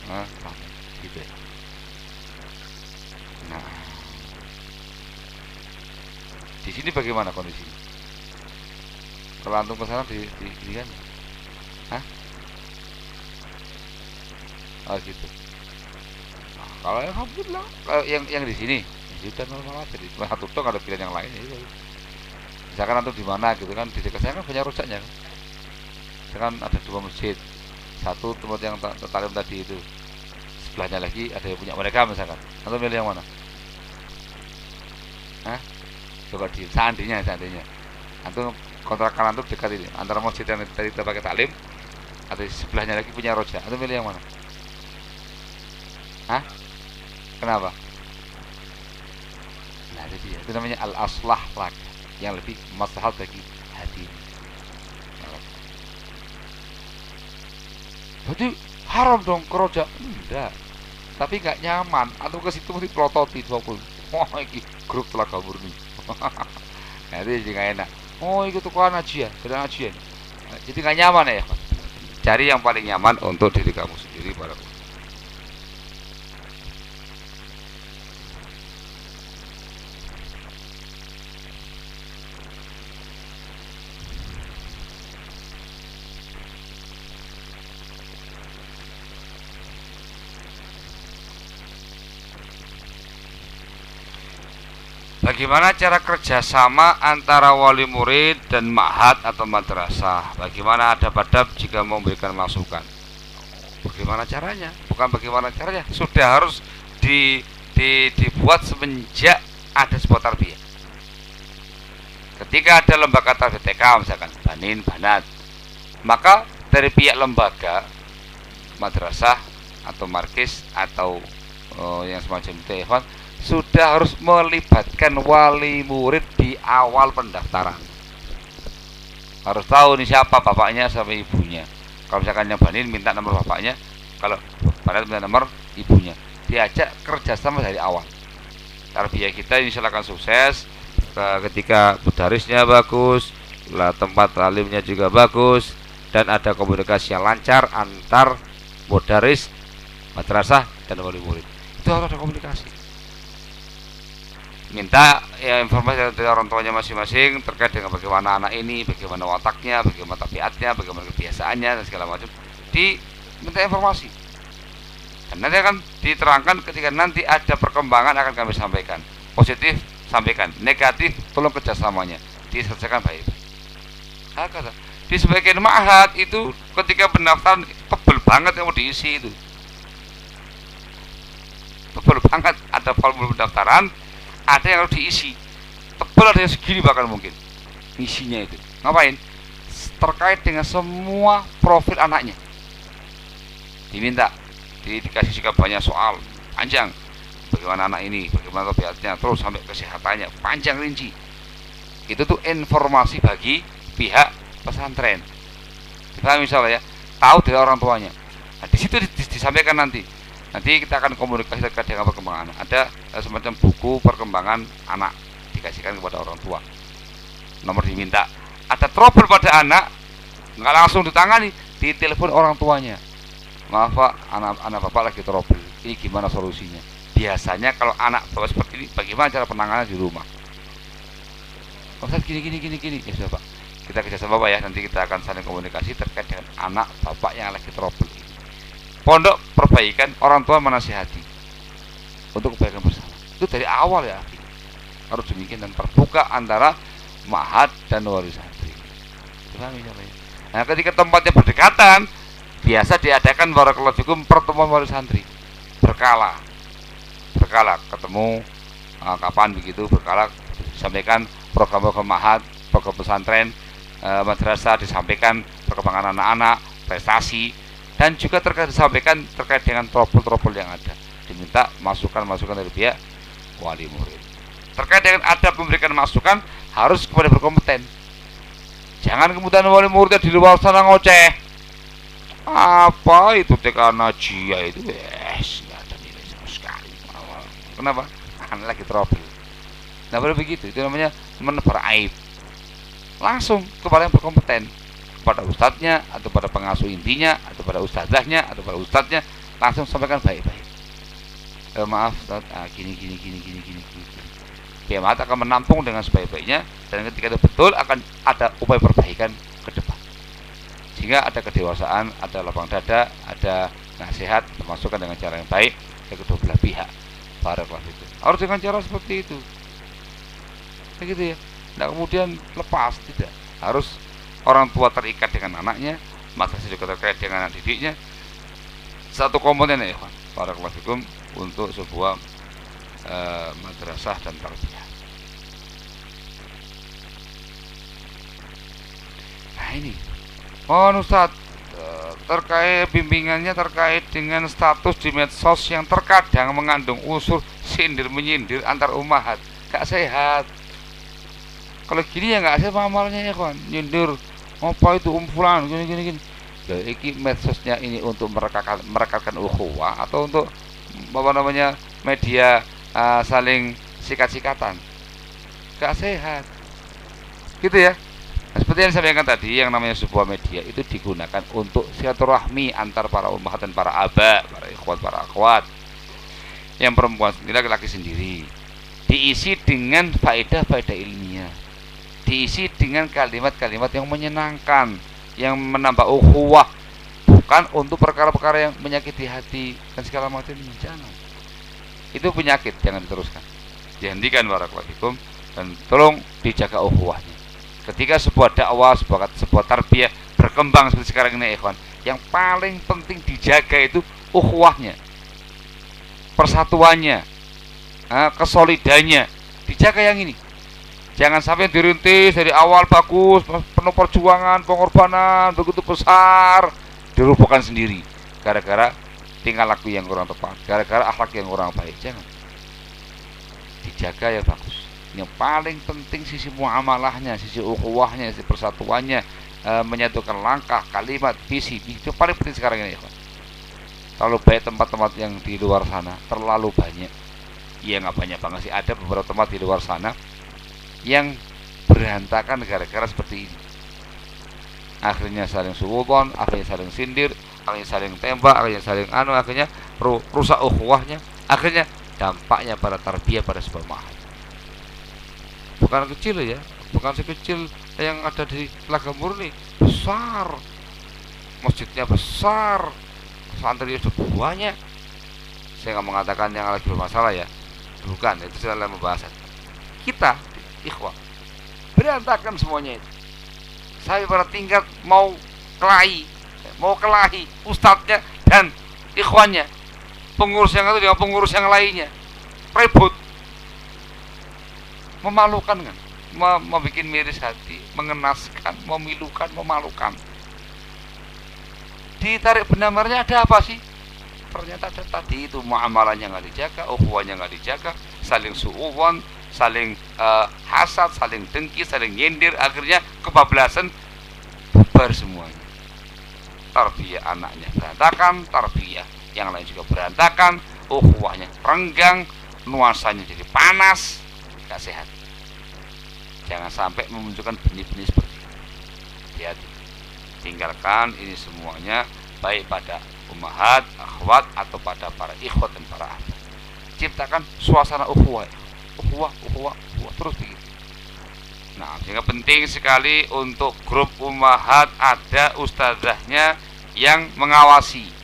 Hah? Di sini bagaimana kondisi? Kalau antum ke di, di, di kan? Hah? Oh gitu kalau yang alhamdulillah kalau yang yang di sini sudah normal aja di satu tuh ada pilihan yang lain ya misalkan antum di mana gitu kan di dekat saya kan banyak rusaknya kan misalkan ada dua masjid satu tempat yang talim tadi itu sebelahnya lagi ada yang punya mereka misalkan antum milih yang mana Hah? Coba di seandainya seandainya antum kontrakan antum dekat ini antara masjid yang tadi kita pakai taklim ada sebelahnya lagi punya roja antum milih yang mana Hah? Kenapa? Nah, itu dia. Itu namanya al-aslah lak yang lebih maslahat bagi hati. Jadi haram dong keroja. Enggak. Tapi nggak nyaman atau ke situ mesti prototi pun. Wah, ini grup telah kabur. itu jadi nggak enak. Oh, itu tuh kawan aja, sedang aja. Nah, jadi nggak nyaman ya. Cari yang paling nyaman untuk diri kamu sendiri para Bagaimana cara kerjasama antara wali murid dan ma'had atau madrasah? Bagaimana ada badab jika memberikan masukan? Bagaimana caranya? Bukan bagaimana caranya, sudah harus di, di, dibuat semenjak ada sebuah tarbiyah. Ketika ada lembaga tarbiyah TK misalkan Banin, Banat, maka dari pihak lembaga madrasah atau markis atau oh, yang semacam itu sudah harus melibatkan wali murid di awal pendaftaran. Harus tahu nih siapa bapaknya sama ibunya. Kalau misalkan nyobain minta nomor bapaknya, kalau bapak minta nomor ibunya. Diajak kerjasama dari awal. Tarbiyah kita insya Allah akan sukses ketika budarisnya bagus, lah tempat alimnya juga bagus, dan ada komunikasi yang lancar antar mudaris, madrasah, dan wali murid. Itu harus ada komunikasi minta ya informasi dari orang tuanya masing-masing terkait dengan bagaimana anak ini, bagaimana wataknya, bagaimana tabiatnya, bagaimana kebiasaannya dan segala macam. Di minta informasi. Dan nanti akan diterangkan ketika nanti ada perkembangan akan kami sampaikan. Positif sampaikan, negatif tolong kerjasamanya diselesaikan baik. Nah, kata, di sebagian ma'had itu ketika pendaftaran tebel banget yang mau diisi itu. Tebel banget ada formulir pendaftaran ada yang harus diisi. Tebal ada segini bahkan mungkin. Isinya itu. Ngapain? Terkait dengan semua profil anaknya. Diminta. Di, dikasih juga banyak soal. Panjang. Bagaimana anak ini? Bagaimana tabiatnya terus sampai kesehatannya. Panjang rinci. Itu tuh informasi bagi pihak pesantren. Kita misalnya ya tahu dari orang tuanya? Nah, di situ disampaikan nanti nanti kita akan komunikasi terkait dengan perkembangan. Ada eh, semacam buku perkembangan anak dikasihkan kepada orang tua. Nomor diminta. Ada trouble pada anak nggak langsung ditangani di telepon orang tuanya. Maaf pak anak anak bapak lagi trouble. Ini gimana solusinya? Biasanya kalau anak bapak seperti ini bagaimana cara penanganan di rumah? Oh gini gini gini gini. Ya sudah pak. Kita kerjasama bapak ya. Nanti kita akan saling komunikasi terkait dengan anak bapak yang lagi trouble pondok perbaikan orang tua menasihati. Untuk kebaikan bersama. Itu dari awal ya. Harus demikian dan terbuka antara mahat dan wali santri nah ketika tempatnya berdekatan biasa diadakan barakallahu fikum pertemuan wali santri. Berkala. Berkala. Ketemu uh, kapan begitu berkala. Sampaikan program-program mahat pokok pesantren e, madrasah disampaikan perkembangan anak-anak prestasi dan juga terkait disampaikan terkait dengan trouble-trouble yang ada. Diminta masukan-masukan dari pihak wali murid. Terkait dengan adab memberikan masukan harus kepada berkompeten. Jangan kemudian wali muridnya di luar sana ngoceh. Apa itu TK Najia itu? Yes nggak ada nilai sama sekali. Kenapa? Kan lagi trouble. Nah boleh begitu? Itu namanya menebar aib. Langsung kepada yang berkompeten kepada ustadznya atau pada pengasuh intinya atau pada ustadzahnya atau pada ustadznya langsung sampaikan baik-baik. Eh, maaf ustadz ah, gini gini gini gini gini gini kiamat akan menampung dengan sebaik-baiknya dan ketika itu betul akan ada upaya perbaikan ke depan. Sehingga ada kedewasaan ada lapang dada ada nasihat termasukkan dengan cara yang baik ke kedua belah pihak. Para itu harus dengan cara seperti itu. Begitu ya. Tidak kemudian lepas tidak. Harus orang tua terikat dengan anaknya madrasah juga terkait dengan anak didiknya. Satu komponen ya para kelas untuk sebuah uh, madrasah dan tarbiyah. Nah ini. Mohon Ustaz eh, terkait bimbingannya terkait dengan status di medsos yang terkadang mengandung unsur sindir menyindir antar umat. Gak sehat kalau gini ya gak sehat amalnya ya kawan nyindir apa itu umpulan gini gini gini Loh, iki medsosnya ini untuk merekatkan merekatkan ukhuwah atau untuk apa namanya media uh, saling sikat-sikatan gak sehat gitu ya Nah, seperti yang saya sampaikan tadi, yang namanya sebuah media itu digunakan untuk silaturahmi antar para umat dan para aba, para ikhwat, para akhwat. Yang perempuan sendiri, laki-laki sendiri. Diisi dengan faedah-faedah ilmiah. Diisi dengan kalimat-kalimat yang menyenangkan, yang menambah ukhuwah, bukan untuk perkara-perkara yang menyakiti hati dan segala macam. Jangan. Itu penyakit, jangan diteruskan. Dihentikan warakalahikum dan tolong dijaga ukhuwahnya ketika sebuah dakwah sebuah sebuah tarbiyah berkembang seperti sekarang ini ikhwan yang paling penting dijaga itu ukhuwahnya persatuannya kesolidannya dijaga yang ini jangan sampai dirintis dari awal bagus penuh perjuangan pengorbanan begitu besar dirubuhkan sendiri. Gara-gara tinggal laku yang kurang tepat gara-gara akhlak yang kurang baik jangan. Dijaga ya bagus. Yang paling penting sisi muamalahnya, sisi ukhuwahnya, sisi persatuannya, e, menyatukan langkah, kalimat, visi, itu paling penting sekarang ini. Terlalu banyak tempat-tempat yang di luar sana, terlalu banyak. Ya nggak banyak banget sih, ada beberapa tempat di luar sana yang berantakan gara-gara seperti ini. Akhirnya saling suwudon, akhirnya saling sindir, akhirnya saling tembak, akhirnya saling anu, akhirnya rusak ukhuwahnya, akhirnya dampaknya pada tarbiyah pada sebuah mahal bukan kecil ya bukan sekecil yang ada di Telaga Murni. Besar. Masjidnya besar. Santri itu banyak. Saya nggak mengatakan yang lagi bermasalah ya. Bukan itu saya dalam pembahasan kita ikhwah. Berantakan semuanya itu. Saya pada tingkat mau kelahi mau kelahi ustadznya dan ikhwannya. Pengurus yang itu dengan pengurus yang lainnya. Ribut memalukan kan? Membuat miris hati mengenaskan memilukan memalukan. Ditarik benarnya ada apa sih? Ternyata ada tadi itu muamalahnya nggak dijaga ukhuwahnya nggak dijaga saling suuwan saling uh, hasad saling dengki saling nyindir akhirnya kebablasan bubar semuanya. Tarbiyah anaknya berantakan tarbiyah yang lain juga berantakan ukhuwahnya renggang nuansanya jadi panas gak sehat. Jangan sampai memunculkan benih-benih seperti ini. Hati tinggalkan ini semuanya baik pada umahat, akhwat atau pada para ikhwat dan para ahli. Ciptakan suasana ukhuwah ukhuwah, ukhuwah, ukhuwah terus begitu nah sehingga penting sekali untuk grup umahat ada ustazahnya yang mengawasi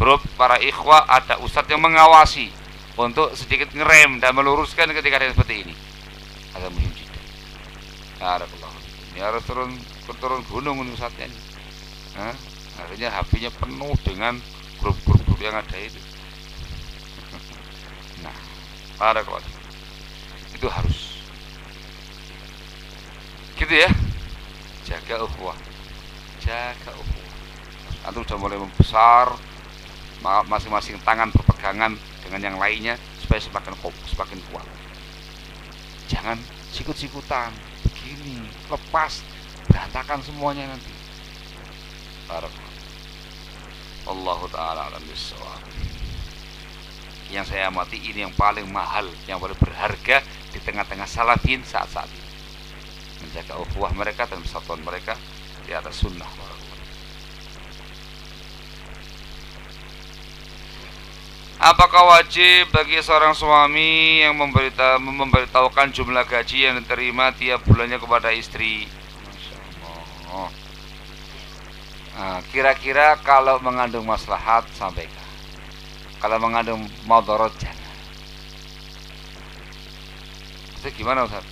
grup para ikhwah ada ustadz yang mengawasi untuk sedikit ngerem dan meluruskan ketika ada seperti ini. Ada muhim juga. Barakallah. Ini harus turun turun gunung ini saatnya ini. Nah, akhirnya HP-nya penuh dengan grup-grup yang ada itu. Nah, barakallah. Itu harus. Gitu ya. Jaga ukhuwah. Jaga ukhuwah. Antum sudah mulai membesar masing-masing tangan berpegangan dengan yang lainnya supaya semakin semakin kuat. Jangan sikut-sikutan. Begini lepas. Berantakan semuanya nanti. Allah taala alam bisawab yang saya amati ini yang paling mahal yang paling berharga di tengah-tengah salafin saat-saat ini menjaga ukhuwah mereka dan persatuan mereka di atas sunnah Apakah wajib bagi seorang suami yang memberita, memberitahukan jumlah gaji yang diterima tiap bulannya kepada istri? Nah, kira-kira kalau mengandung maslahat sampaikan. Kalau mengandung maudorot jangan. Itu gimana Ustaz?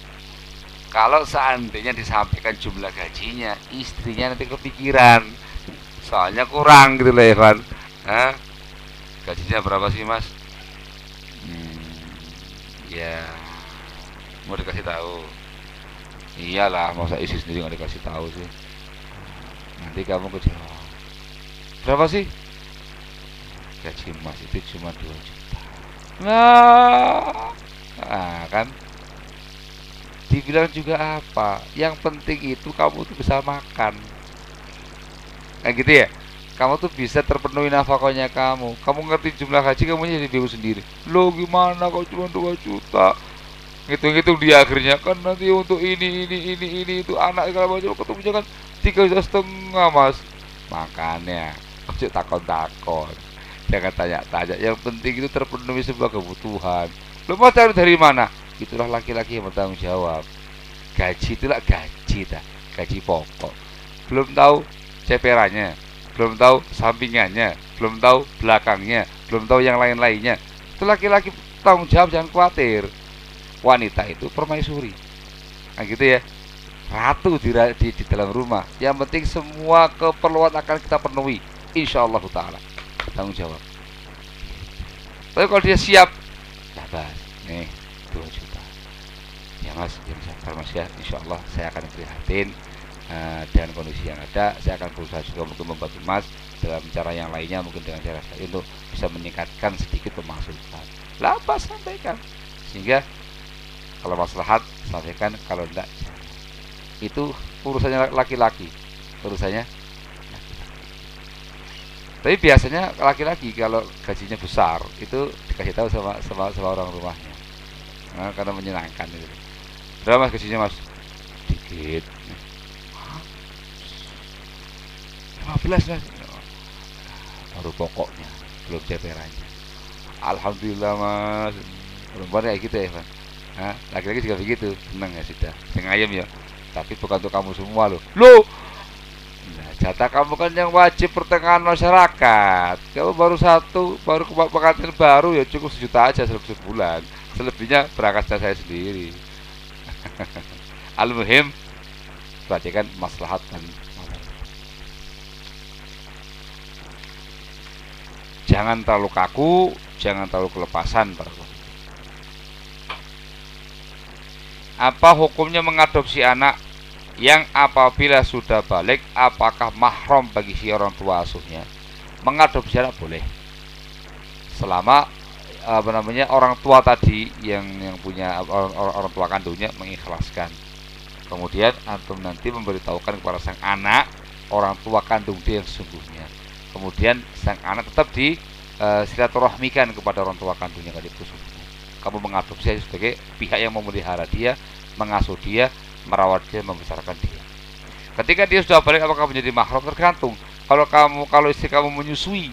Kalau seandainya disampaikan jumlah gajinya, istrinya nanti kepikiran. Soalnya kurang gitu loh ya kan. Hah? gajinya berapa sih mas hmm, ya mau dikasih tahu iyalah masa isi sendiri nggak dikasih tahu sih nanti kamu kecewa berapa sih gaji mas itu cuma 2 juta. Nah, nah kan? Dibilang juga apa? Yang penting itu kamu tuh bisa makan. Kayak gitu ya? Kamu tuh bisa terpenuhi nafkahnya kamu. Kamu ngerti jumlah haji kamu jadi bingung sendiri. Lo gimana kok cuma 2 juta? Ngitung-ngitung di akhirnya kan nanti untuk ini ini ini ini itu anak kalau macam ketemu kan tiga juta setengah mas. Makanya ojo takon-takon jangan tanya-tanya yang penting itu terpenuhi sebuah kebutuhan lo mau cari dari mana itulah laki-laki yang bertanggung jawab gaji itulah gaji dah gaji pokok belum tahu ceperannya belum tahu sampingannya, belum tahu belakangnya, belum tahu yang lain-lainnya. Itu laki-laki tanggung jawab jangan khawatir. Wanita itu permaisuri. Nah gitu ya. Ratu di, di, di dalam rumah. Yang penting semua keperluan akan kita penuhi. Insya Allah Ta'ala. Tanggung jawab. Tapi kalau dia siap, sabar. Nih, 2 juta. Ya mas, ya mas, ya, insya Allah saya akan prihatin uh, dengan kondisi yang ada saya akan berusaha juga untuk membantu Mas dalam cara yang lainnya mungkin dengan cara saya untuk bisa meningkatkan sedikit pemasukan lah sampaikan sehingga kalau maslahat sampaikan kalau tidak itu urusannya laki-laki urusannya tapi biasanya laki-laki kalau gajinya besar itu dikasih tahu sama sama, sama orang rumahnya. Nah, karena menyenangkan itu. Berapa mas gajinya mas? Dikit. 15 mas. Baru pokoknya belum ceperannya. Alhamdulillah mas. Perempuan kayak gitu ya mas? Laki-laki juga begitu. Seneng ya sudah. Seneng ayam ya. Tapi bukan untuk kamu semua loh. Lo nah, jatah kamu kan yang wajib pertengahan masyarakat. Kamu baru satu baru pengantin baru ya cukup sejuta aja sebulan. Selebihnya berangkat saya sendiri. Al-muhim perhatikan maslahat dan jangan terlalu kaku jangan terlalu kelepasan para apa hukumnya mengadopsi anak yang apabila sudah balik apakah mahram bagi si orang tua asuhnya? Mengadopsi anak boleh. Selama apa namanya orang tua tadi yang yang punya orang, orang tua kandungnya mengikhlaskan. Kemudian antum nanti memberitahukan kepada sang anak orang tua kandung dia yang sesungguhnya. Kemudian sang anak tetap di uh, silaturahmikan kepada orang tua kandungnya tadi kamu mengadopsi sebagai pihak yang memelihara dia mengasuh dia merawat dia membesarkan dia. Ketika dia sudah balik apakah menjadi mahram tergantung. Kalau kamu kalau istri kamu menyusui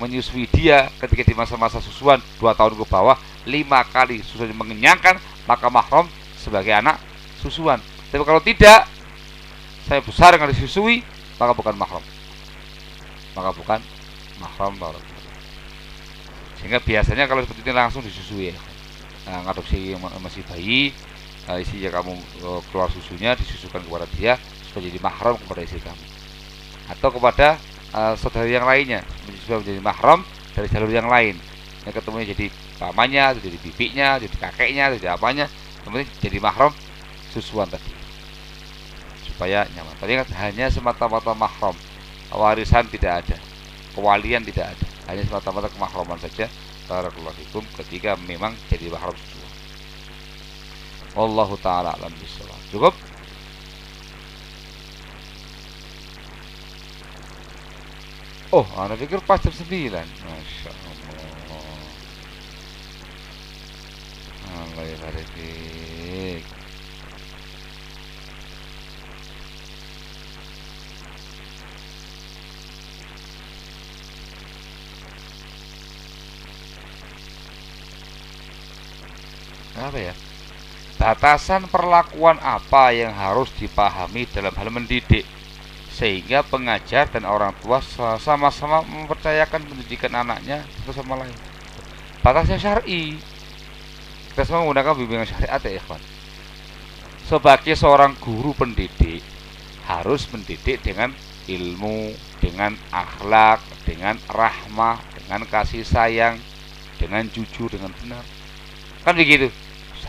menyusui dia ketika di masa-masa susuan dua tahun ke bawah lima kali susuan mengenyangkan maka mahram sebagai anak susuan. Tapi kalau tidak saya besar dengan disusui maka bukan mahram maka bukan mahram sehingga biasanya kalau seperti ini langsung disusui ya. Nah, ngadopsi masih bayi isinya kamu uh, keluar susunya disusukan kepada dia supaya jadi mahram kepada istri kamu atau kepada uh, saudara yang lainnya supaya menjadi mahram dari jalur yang lain yang ketemunya jadi pamannya, jadi bibinya, jadi kakeknya, jadi apanya kemudian jadi mahram susuan tadi supaya nyaman. Tapi ingat hanya semata-mata mahram. Warisan tidak ada. Kewalian tidak ada. Hanya semata-mata kemahraman saja. Barakallahu fikum ketika memang jadi mahram semua. Wallahu taala alam bisawab. Cukup? Oh, anda pikir pas jam 9 Masya Allah Allah ya barik apa ya batasan perlakuan apa yang harus dipahami dalam hal mendidik sehingga pengajar dan orang tua sama-sama mempercayakan pendidikan anaknya satu sama lain? Batasnya syar'i. Kita semua menggunakan bimbingan syariat ya ikhwan. Sebagai seorang guru pendidik harus mendidik dengan ilmu dengan akhlak dengan rahmah dengan kasih sayang dengan jujur dengan benar. Kan begitu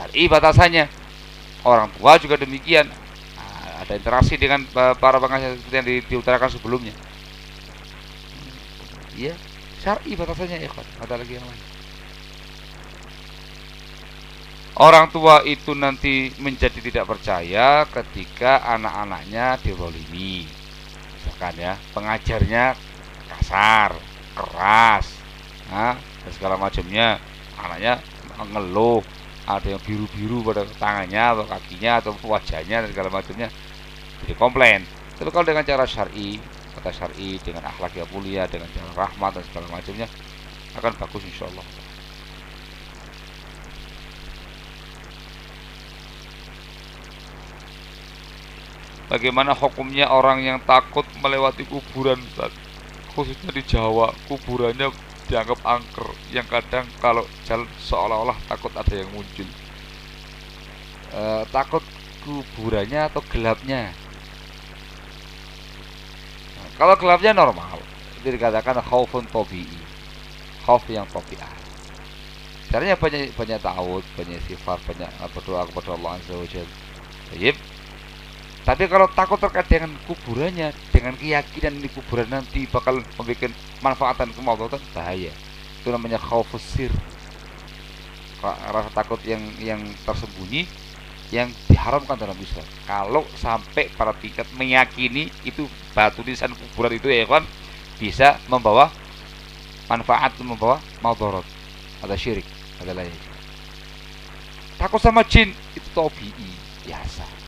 syar'i batasannya. Orang tua juga demikian. Nah, ada interaksi dengan para pengajar seperti yang di, diutarakan sebelumnya. Iya syar'i batasannya ya ada lagi yang lain? Orang tua itu nanti menjadi tidak percaya ketika anak-anaknya dibolimi. Misalkan ya, pengajarnya kasar, keras, nah, dan segala macamnya. Anaknya ngeluh, ada yang biru-biru pada tangannya atau kakinya atau wajahnya dan segala macamnya. Jadi komplain. Tapi kalau dengan cara syari kata syari dengan akhlak yang mulia dengan cara rahmat dan segala macamnya akan bagus insya Allah Bagaimana hukumnya orang yang takut melewati kuburan Khususnya di Jawa Kuburannya dianggap angker yang kadang kalau jalan seolah-olah takut ada yang muncul. E, takut kuburannya atau gelapnya. Nah, kalau gelapnya normal. Itu dikatakan khaufun tobi'i khauf yang tobi'ah caranya banyak banyak ta'awud banyak sifat banyak berdoa kepada Allah Azza wa Jalla tapi kalau takut terkait dengan kuburannya, dengan keyakinan di kuburan nanti bakal membuat manfaat dan kemaslahatan bahaya. Itu namanya khaufusir. Rasa takut yang yang tersembunyi yang diharamkan dalam Islam. Kalau sampai pada tingkat meyakini itu batu nisan kuburan itu ya kan bisa membawa manfaat membawa madarat ada syirik ada lain takut sama jin itu tobi'i biasa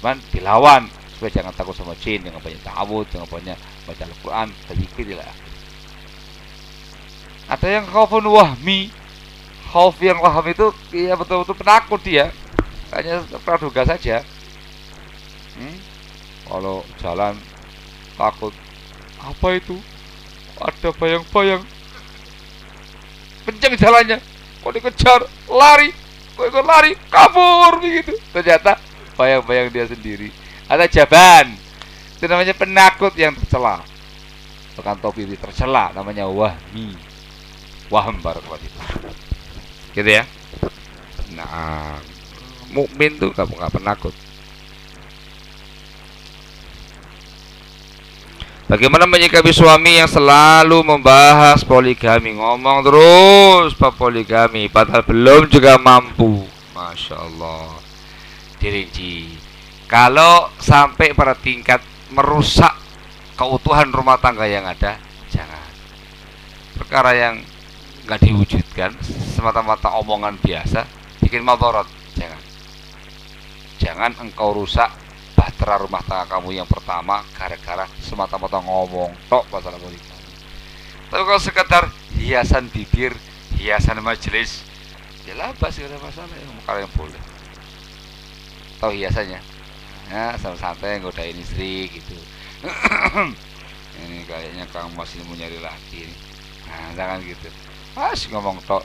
cuman dilawan. Supaya jangan takut sama jin jangan banyak ta'awud jangan banyak baca Al-Quran berzikir lah ada yang khaufun wahmi. Khauf yang waham itu ya betul-betul penakut dia. Hanya praduga saja. Hmm? kalau jalan takut. Apa itu? Ada bayang-bayang. Kencang jalannya. Kok dikejar? Lari. Kok ikut lari? Kabur begitu. Ternyata bayang-bayang dia sendiri. Ada jaban. Itu namanya penakut yang tercela. Bukan topi tercela. Namanya wahmi. Wahm barakallahu itu gitu ya? Nah mukmin tuh kamu nggak penakut. Bagaimana menyikapi suami yang selalu membahas poligami? Ngomong terus Pak poligami. Padahal belum juga mampu. Masya Allah dirinci. Kalau sampai pada tingkat merusak keutuhan rumah tangga yang ada, jangan. Perkara yang nggak diwujudkan semata-mata omongan biasa bikin motorot, jangan. Jangan engkau rusak bahtera rumah tangga kamu yang pertama gara-gara semata-mata ngomong tok masalah politik. Tapi kalau sekedar hiasan bibir, hiasan majelis, ya lah sih ada masalah yang yang boleh tahu hiasannya ya? Sama santai godain istri gitu. Ini kayaknya kamu masih mau nyari laki nah jangan gitu. Pas ngomong tok.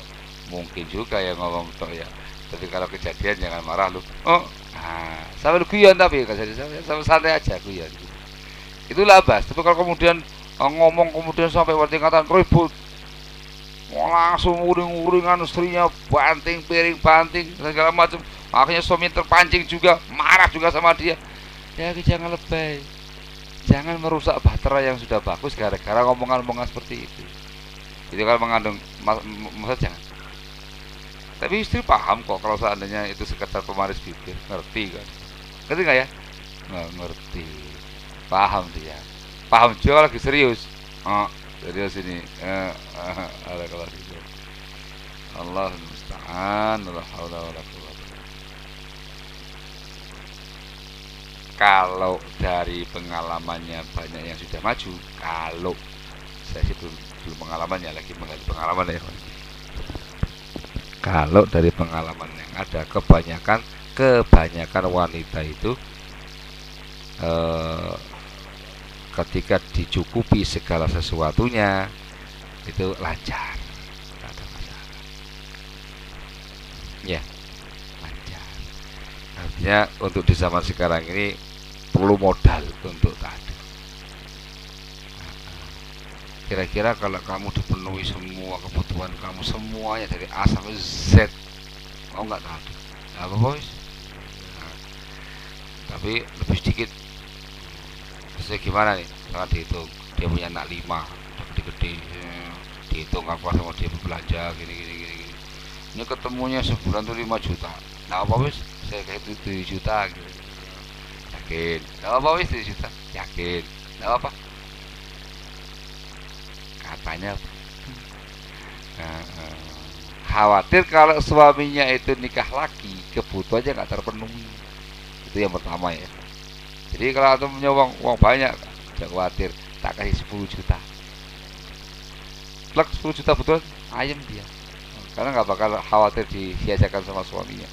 Mungkin juga ya ngomong tok ya. Tapi kalau kejadian jangan marah lu. Oh nah sampai lu guyon tapi kejadian sama santai aja guyon gitu. itulah bas. Tapi kalau kemudian oh, ngomong kemudian sampai tingkatan ribut langsung uring-uringan istrinya banting piring banting segala macam akhirnya suami terpancing juga marah juga sama dia. Ya jangan lebay. Jangan merusak bahtera yang sudah bagus gara-gara ngomongan-ngomongan seperti itu. Itu kalau mengandung maksud jangan. Tapi istri paham kok kalau seandainya itu sekedar pemaris bibir. Ngerti kan? Ngerti nggak ya? Nggak ngerti. Paham dia. Paham juga lagi serius. Oh, serius ini. Eh, eh, ada kalau gitu. Allah musta'an la haula kalau dari pengalamannya banyak yang sudah maju kalau saya sih belum, belum pengalamannya lagi menggali pengalaman ya. Kalau dari pengalaman yang ada kebanyakan kebanyakan wanita itu eh, ketika dicukupi segala sesuatunya itu lancar. Ada ya lancar. Artinya untuk di zaman sekarang ini perlu modal untuk tadi kira-kira kalau kamu dipenuhi semua kebutuhan kamu semuanya dari A sampai Z oh nggak tahu apa bos nah, tapi lebih sedikit Terus gimana nih? Misalkan dihitung dia punya anak lima, gede-gede, ya. dihitung apa sama dia belanja gini gini gini. Ini ketemunya sebulan tuh lima juta. Nah apa wis? Saya kayak itu tujuh juta gitu. Yakin? Nah apa wis juta? Yakin? Nah apa? Katanya nah, uh, khawatir kalau suaminya itu nikah lagi kebutuhannya nggak terpenuhi itu yang pertama ya jadi kalau antum punya uang, uang banyak jangan khawatir tak kasih 10 juta plek 10 juta betul ayam dia karena nggak bakal khawatir disia-siakan sama suaminya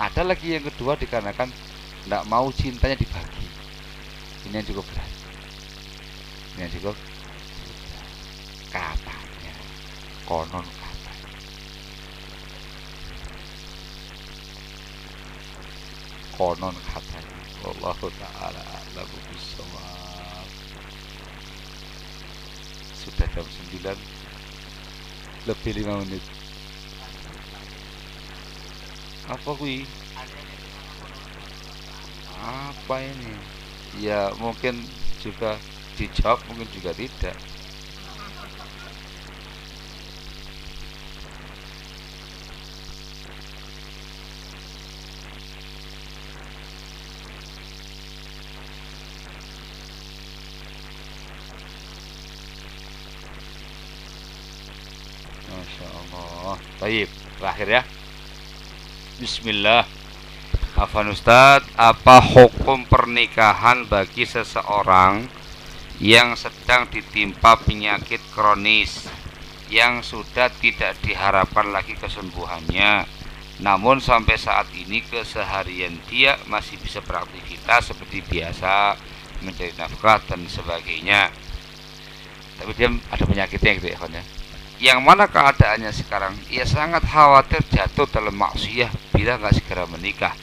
ada lagi yang kedua dikarenakan tidak mau cintanya dibagi ini yang cukup berat ini yang cukup katanya konon konon katanya Wallahu taala bissawab. Sudah jam 9 lebih 5 menit. Apa kui? Apa ini? Ya mungkin juga dijawab, mungkin juga tidak. Baik, terakhir ya. Bismillah. Afan Ustadz, apa hukum pernikahan bagi seseorang yang sedang ditimpa penyakit kronis yang sudah tidak diharapkan lagi kesembuhannya namun sampai saat ini keseharian dia masih bisa beraktivitas seperti biasa mencari nafkah dan sebagainya. Tapi dia ada penyakitnya gitu ya ya? Yang mana keadaannya sekarang? Ia sangat khawatir jatuh dalam maksiat bila nggak segera menikah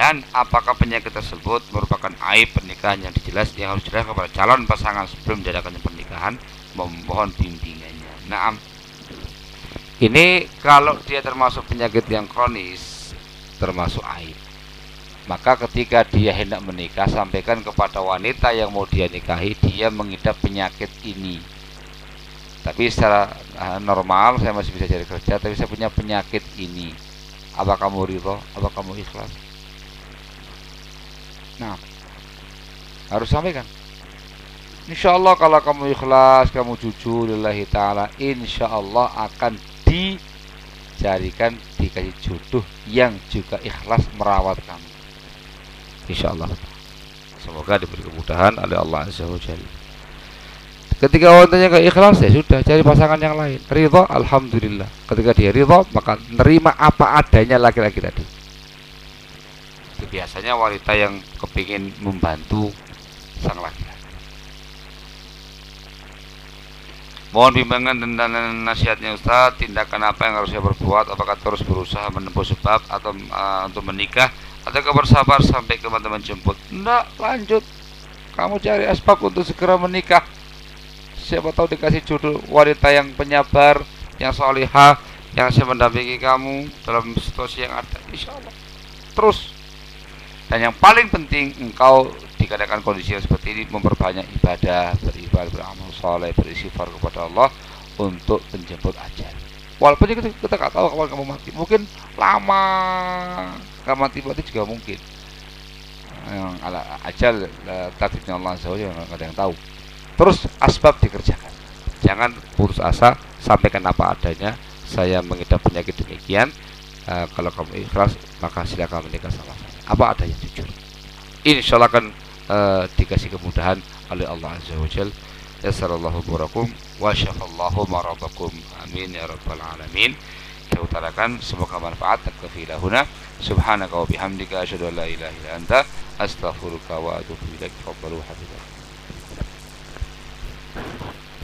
dan apakah penyakit tersebut merupakan aib pernikahan yang dijelas? Yang harus jelas kepada calon pasangan sebelum menjadikan pernikahan memohon bimbingannya. Nah ini kalau dia termasuk penyakit yang kronis termasuk aib. Maka ketika dia hendak menikah sampaikan kepada wanita yang mau dia nikahi dia mengidap penyakit ini. Tapi secara uh, normal saya masih bisa cari kerja tapi saya punya penyakit ini. Apa kamu ridho? Apa kamu ikhlas nah harus sampaikan Insya Allah kalau kamu ikhlas kamu jujur lillahi ta'ala Insya Allah akan dijadikan dikasih jodoh yang juga ikhlas merawat kamu Insya Allah Semoga diberi kemudahan oleh Allah Azza wa Jalla Ketika wanitanya gak ikhlas ya sudah cari pasangan yang lain. Ridho, alhamdulillah. Ketika dia ridho, maka nerima apa adanya laki-laki tadi. Itu biasanya wanita yang kepingin membantu sang laki-laki. Mohon bimbingan dan nasihatnya Ustaz, tindakan apa yang harus saya berbuat? Apakah terus berusaha menempuh sebab atau uh, untuk menikah atau bersabar sampai ke teman-teman jemput? Tidak, lanjut. Kamu cari asbab untuk segera menikah siapa tahu dikasih jodoh wanita yang penyabar yang solihah yang bisa mendampingi kamu dalam situasi yang ada insya Allah terus dan yang paling penting engkau dikatakan kondisi yang seperti ini memperbanyak ibadah beribadah beramal soleh berisifar kepada Allah untuk menjemput ajal walaupun kita kita nggak tahu kapan kamu mati. Mungkin lama nggak mati mati juga mungkin. Yang ala ajal takdirnya Allah saja nggak ada yang tahu. Terus asbab dikerjakan. Jangan putus asa sampaikan apa adanya. Saya mengidap penyakit demikian. Uh, kalau kamu ikhlas maka silakan menikah sama saya apa adanya jujur. Insya Allah akan uh, dikasih kemudahan oleh Allah Azza wa Jal. Yassarallahu burakum wa syafallahu marabakum amin ya rabbal alamin. Kita utarakan semoga manfaat dan kefilahuna. Subhanaka wa bihamdika asyhadu an la anta astaghfiruka wa atubu ilaik. Fadlu habibakum